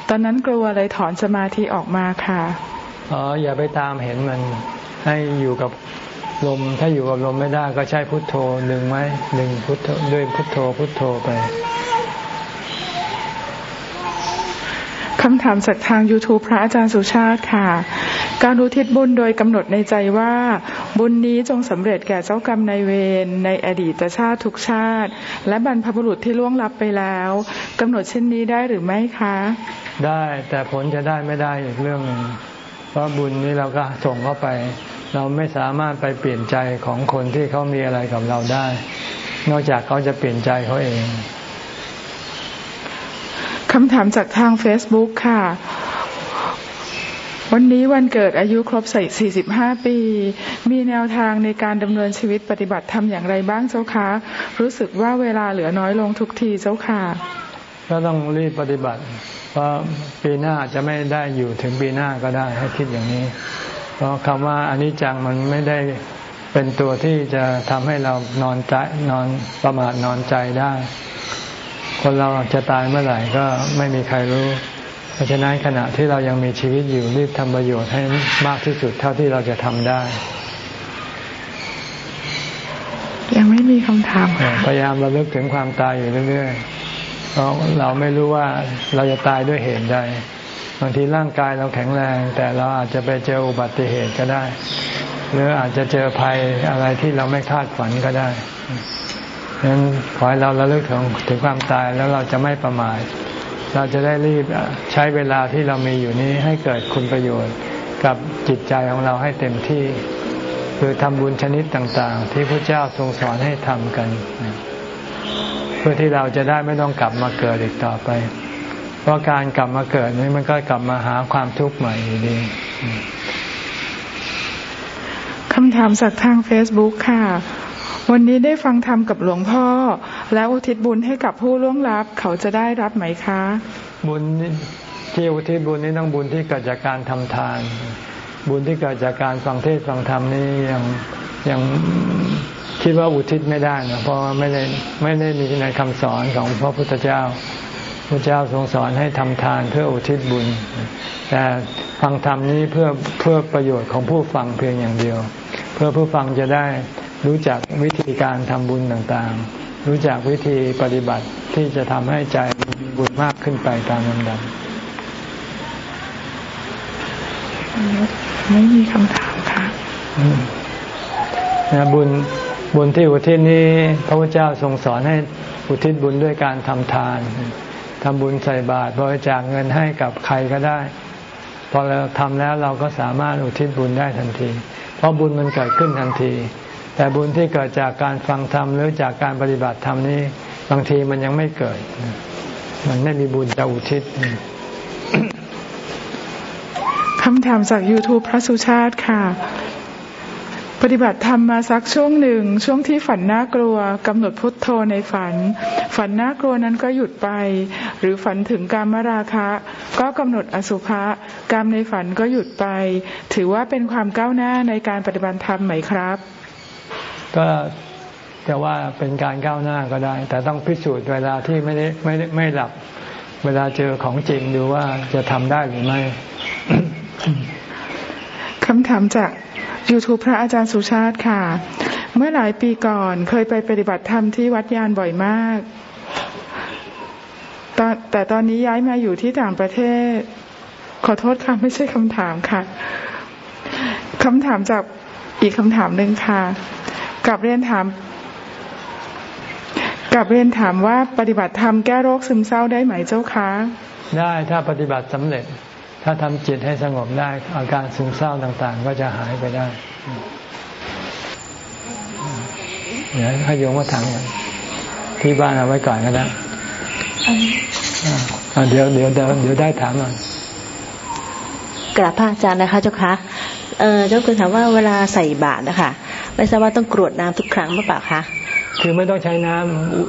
ตอนนั้นกลัวเลยถอนสมาธิออกมาค่ะอ๋ออย่าไปตามเห็นมัน ให้อยู่กับลม ถ้าอยู่กับลมไม่ได้ก็ใช้พุทโธหนึ่งไหมหนึ่งพุทโธด้วยพุทโธพุทโธไปำถามจากทาง YouTube พระอาจารย์สุชาติค่ะ การอุทิศบุญโดยกำหนดในใจว่า บุญนี้จงสำเร็จแก่เจ้ากรรมนายเวรในอดีตชาติทุกชาติ และบรรพบุรุษที่ล่วงลับไปแล้วกำหนดเช่นนี้ได้หรือไม่คะ ได้แต่ผลจะได้ไม่ได้อีกเรื่องหนึ่งเพราะบุญนี้เราก็ส่งเข้าไป เราไม่สามารถไปเปลี่ยนใจของคนที่เขามีอะไรกับเราได้ นอกจากเขาจะเปลี่ยนใจเขาเอง คำถามจากทาง Facebook ค่ะ วันนี้วันเกิดอายุครบใส่45 ปี มีแนวทางในการดำเนินชีวิตปฏิบัติทำอย่างไรบ้างเจ้าคะ รู้สึกว่าเวลาเหลือน้อยลงทุกทีเจ้าค่ะ ก็ต้องรีบปฏิบัติ เพราะปีหน้าจะไม่ได้อยู่ถึงปีหน้าก็ได้ให้คิดอย่างนี้ เพราะคำว่าอนิจจังมันไม่ได้เป็นตัวที่จะทำให้เรานอนใจนอนประมาทนอนใจได้ คนเราจะตายเมื่อไหร่ก็ไม่มีใครรู้ เพราะฉะนั้นขณะที่เรายังมีชีวิตอยู่รีบทำประโยชน์ให้มากที่สุดเท่าที่เราจะทำได้ ยังไม่มีคำถามพยายามระลึกถึงความตายอยู่เรื่อยๆเพราะเราไม่รู้ว่าเราจะตายด้วยเหตุใดบางทีร่างกายเราแข็งแรง แต่เราอาจจะไปเจออุบัติเหตุก็ได้ หรืออาจจะเจอภัยอะไรที่เราไม่คาดฝันก็ได้ ฉะนั้นขอให้เราระลึกถึงถึงความตายแล้วเราจะไม่ประมาทเราจะได้รีบใช้เวลาที่เรามีอยู่นี้ให้เกิดคุณประโยชน์กับจิตใจของเราให้เต็มที่ คือทำบุญชนิดต่างๆ ที่พระเจ้าทรงสอนให้ทำกัน เพื่อที่เราจะได้ไม่ต้องกลับมาเกิดอีกต่อไป เพราะการกลับมาเกิดนี้มันก็กลับมาหาความทุกข์ใหม่อยู่ดีคำถามจากทางเฟซบุ๊กค่ะ วันนี้ได้ฟังธรรมกับหลวงพ่อ แล้วอุทิศบุญให้กับผู้ล่วงลับเขาจะได้รับไหมคะ บุญที่อุทิศบุญนี้ต้องบุญที่เกิดจากการทำทาน บุญที่เกิดจากการฟังเทศฟังธรรมนี่ยังยังคิดว่าอุทิศไม่ได้นะเพราะไม่ได้ไม่ได้มีในคำสอนของพระพุทธเจ้าพระเจ้าทรงสอนให้ทำทานเพื่ออุทิศบุญ แต่ฟังธรรมนี้เพื่อเพื่อประโยชน์ของผู้ฟังเพียงอย่างเดียว เพื่อผู้ฟังจะได้ รู้จักวิธีการทำบุญต่างๆ รู้จักวิธีปฏิบัติที่จะทำให้ใจมีบุญมากขึ้นไปตามลำดับไม่มีคำถามค่ะนะบุญบุญที่อุทิศนี้ พระพุทธเจ้าทรงสอนให้อุทิศบุญด้วยการทำทานทำบุญใส่บาตรบริจาคเงินให้กับใครก็ได้ พอเราทำแล้วเราก็สามารถอุทิศบุญได้ทันที เพราะบุญมันเกิดขึ้นทันที แต่บุญที่เกิดจากการฟังธรรมหรือจากการปฏิบัติธรรมนี้ บางทีมันยังไม่เกิด มันไม่มีบุญจะอุทิศคำถามจาก YouTube พระสุชาติค่ะ ปฏิบัติธรรมมาสักช่วงหนึ่ง ช่วงที่ฝันน่ากลัวกำหนดพุทโธในฝัน ฝันน่ากลัวนั้นก็หยุดไป หรือฝันถึงการมราคะ ก็กำหนดอสุภะกรรมในฝันก็หยุดไป ถือว่าเป็นความก้าวหน้าในการปฏิบัติธรรมไหมครับ ก็จะว่าเป็นการก้าวหน้าก็ได้ แต่ต้องพิสูจน์เวลาที่ไม่ได้ไม่ไม่หลับ เวลาเจอของจริงดูว่าจะทำได้หรือไม่คำถามจาก YouTube พระอาจารย์สุชาติค่ะ เมื่อหลายปีก่อนเคยไปปฏิบัติธรรมที่วัดยานบ่อยมากตอนแต่ตอนนี้ย้ายมาอยู่ที่ต่างประเทศ ขอโทษค่ะไม่ใช่คำถามค่ะคำถามจากอีกคำถามหนึ่งค่ะ กับเรียนถามกับเรียนถามว่าปฏิบัติธรรมแก้โรคซึมเศร้าได้ไหมเจ้าคะ ได้ถ้าปฏิบัติสำเร็จ ถ้าทำจิตให้สงบได้ อาการซึมเศร้าต่างๆ ก็จะหายไปได้เดี๋ยวให้โยมมาถามที่บ้านเอาไว้ก่อนก็ได้เดี๋ยวเดี๋ยวเดี๋ยวได้ถามหน่อยกราบพระอาจารย์นะคะเจ้าคะ เออเจ้าคุณถามว่าเวลาใส่บาตรนะคะไม่ทราบว่าต้องกรวดน้ำทุกครั้งหรือเปล่าคะคือไม่ต้องใช้น้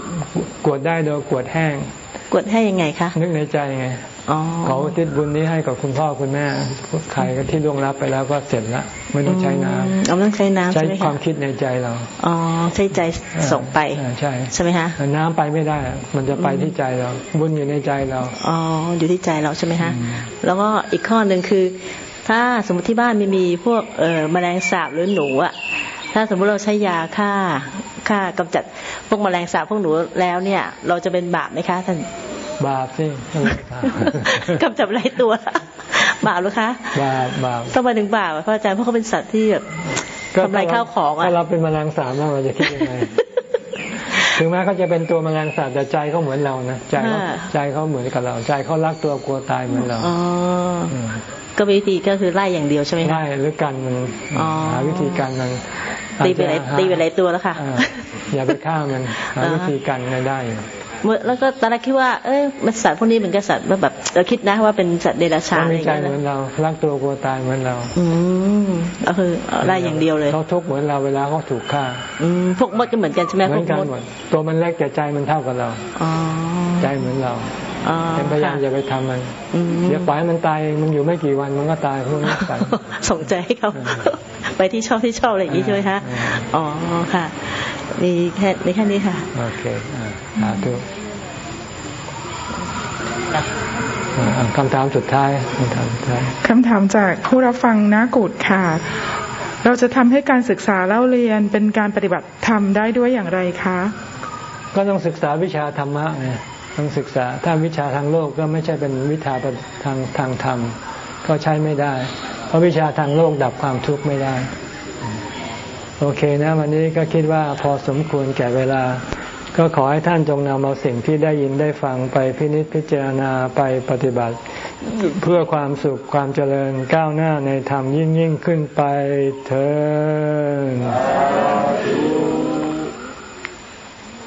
ำกวดได้โดยกวดแห้ง กวดให้ยังไงคะนึกในใจไงขอทิศบุญนี้ให้กับคุณพ่อคุณแม่ใครก็ที่ล่วงรับไปแล้วก็เสร็จละไม่ต้องใช้น้ำเราต้องใช้น้ำใช้ความคิดในใจเราอ๋อใช้ใจส่งไปใช่ใช่ไหมคะน้ำไปไม่ได้ มันจะไปที่ใจเรา บุญอยู่ในใจเราอ๋ออยู่ที่ใจเราใช่ไหมคะแล้วก็อีกข้อหนึ่งคือ ถ้าสมมติที่บ้านมีมีพวกเออแมลงสาบหรือหนูอะถ้าสมมติเราใช้ยาฆ่าฆ่ากำจัดพวกแมลงสาบพวกหนูแล้วเนี่ย เราจะเป็นบาปไหมคะท่านบาปสิก็เลยถามกำจับไรตัว บาปหรือคะบาปบาปทำไมถึงบาปอะพระอาจารย์เพราะเขาเป็นสัตว์ที่แบบทำลายข้าวของอะถ้าเราเป็นแมลงสาบแล้วเราจะคิดยังไงถึงแม้เขาจะเป็นตัวแมลงสาบแต่ใจเขาเหมือนเรานะใจเขาใจเขาเหมือนกับเรา ใจเขารักตัวกลัวตายเหมือนเราอ๋อม ก็วิธีก็คือไล่อย่างเดียวใช่ไหมคะได้หรือกันมันอ๋อหาวิธีการมันตีไปหลายอาจจะหาตีไปหลายตัวแล้วค่ะอ่าอย่าไปฆ่ามันหาอ่าวิธีกันไม่ได้อยู่เมื่อแล้วก็ตอนแรกคิดว่าเอ้ยมันสัตว์พวกนี้เหมือนกับสัตว์แบบเราคิดนะว่าเป็นสัตว์เดรัจฉานเขาอะไรมีอย่างใจเงี้ยเหมือนนะเรารักตัวกลัวตายเหมือนเรา อืมก็คือเอาไล่อย่างเดียวเลยเขาทุกข์เหมือนเราเวลาเขาถูกฆ่า อืมพวกมดก็เหมือนกันใช่ไหมเหพมืวอกนกันมดหมดตัวมันเล็กแต่ใจมันเท่ากับเราอ๋อ ใจเหมือนเราอ๋อเป็นพยายามค่ะอย่าไปทำมันอืมเดี๋ยวปล่อยให้มันตายมันอยู่ไม่กี่วันมันก็ตายพวกนี้ไปส่งใจให้เขาอืมไปที่ชอบที่ชอบอะไรอย่างนี้ใช่ไหมคะอืมอ๋อค่ะมีแค่มีแค่นี้ค่ะโอเคอ่าสาธุอ่าคำถามสุดท้ายคำถามสุดท้ายคำถามจากผู้รับฟังนากุดค่ะ เราจะทำให้การศึกษาเล่าเรียนเป็นการปฏิบัติธรรมได้ด้วยอย่างไรคะ ก็ต้องศึกษาวิชาธรรมะไง ต้องศึกษา ถ้าวิชาทางโลกก็ไม่ใช่เป็นวิชาทางทางธรรม ก็ใช้ไม่ได้ เพราะวิชาทางโลกดับความทุกข์ไม่ได้ โอเคนะ วันนี้ก็คิดว่าพอสมควรแก่เวลา ก็ขอให้ท่านจงนำเอาสิ่งที่ได้ยินได้ฟังไปพินิจพิจารณาไปปฏิบัติ เพื่อความสุขความเจริญก้าวหน้าในธรรมยิ่งยิ่งขึ้นไปเถิด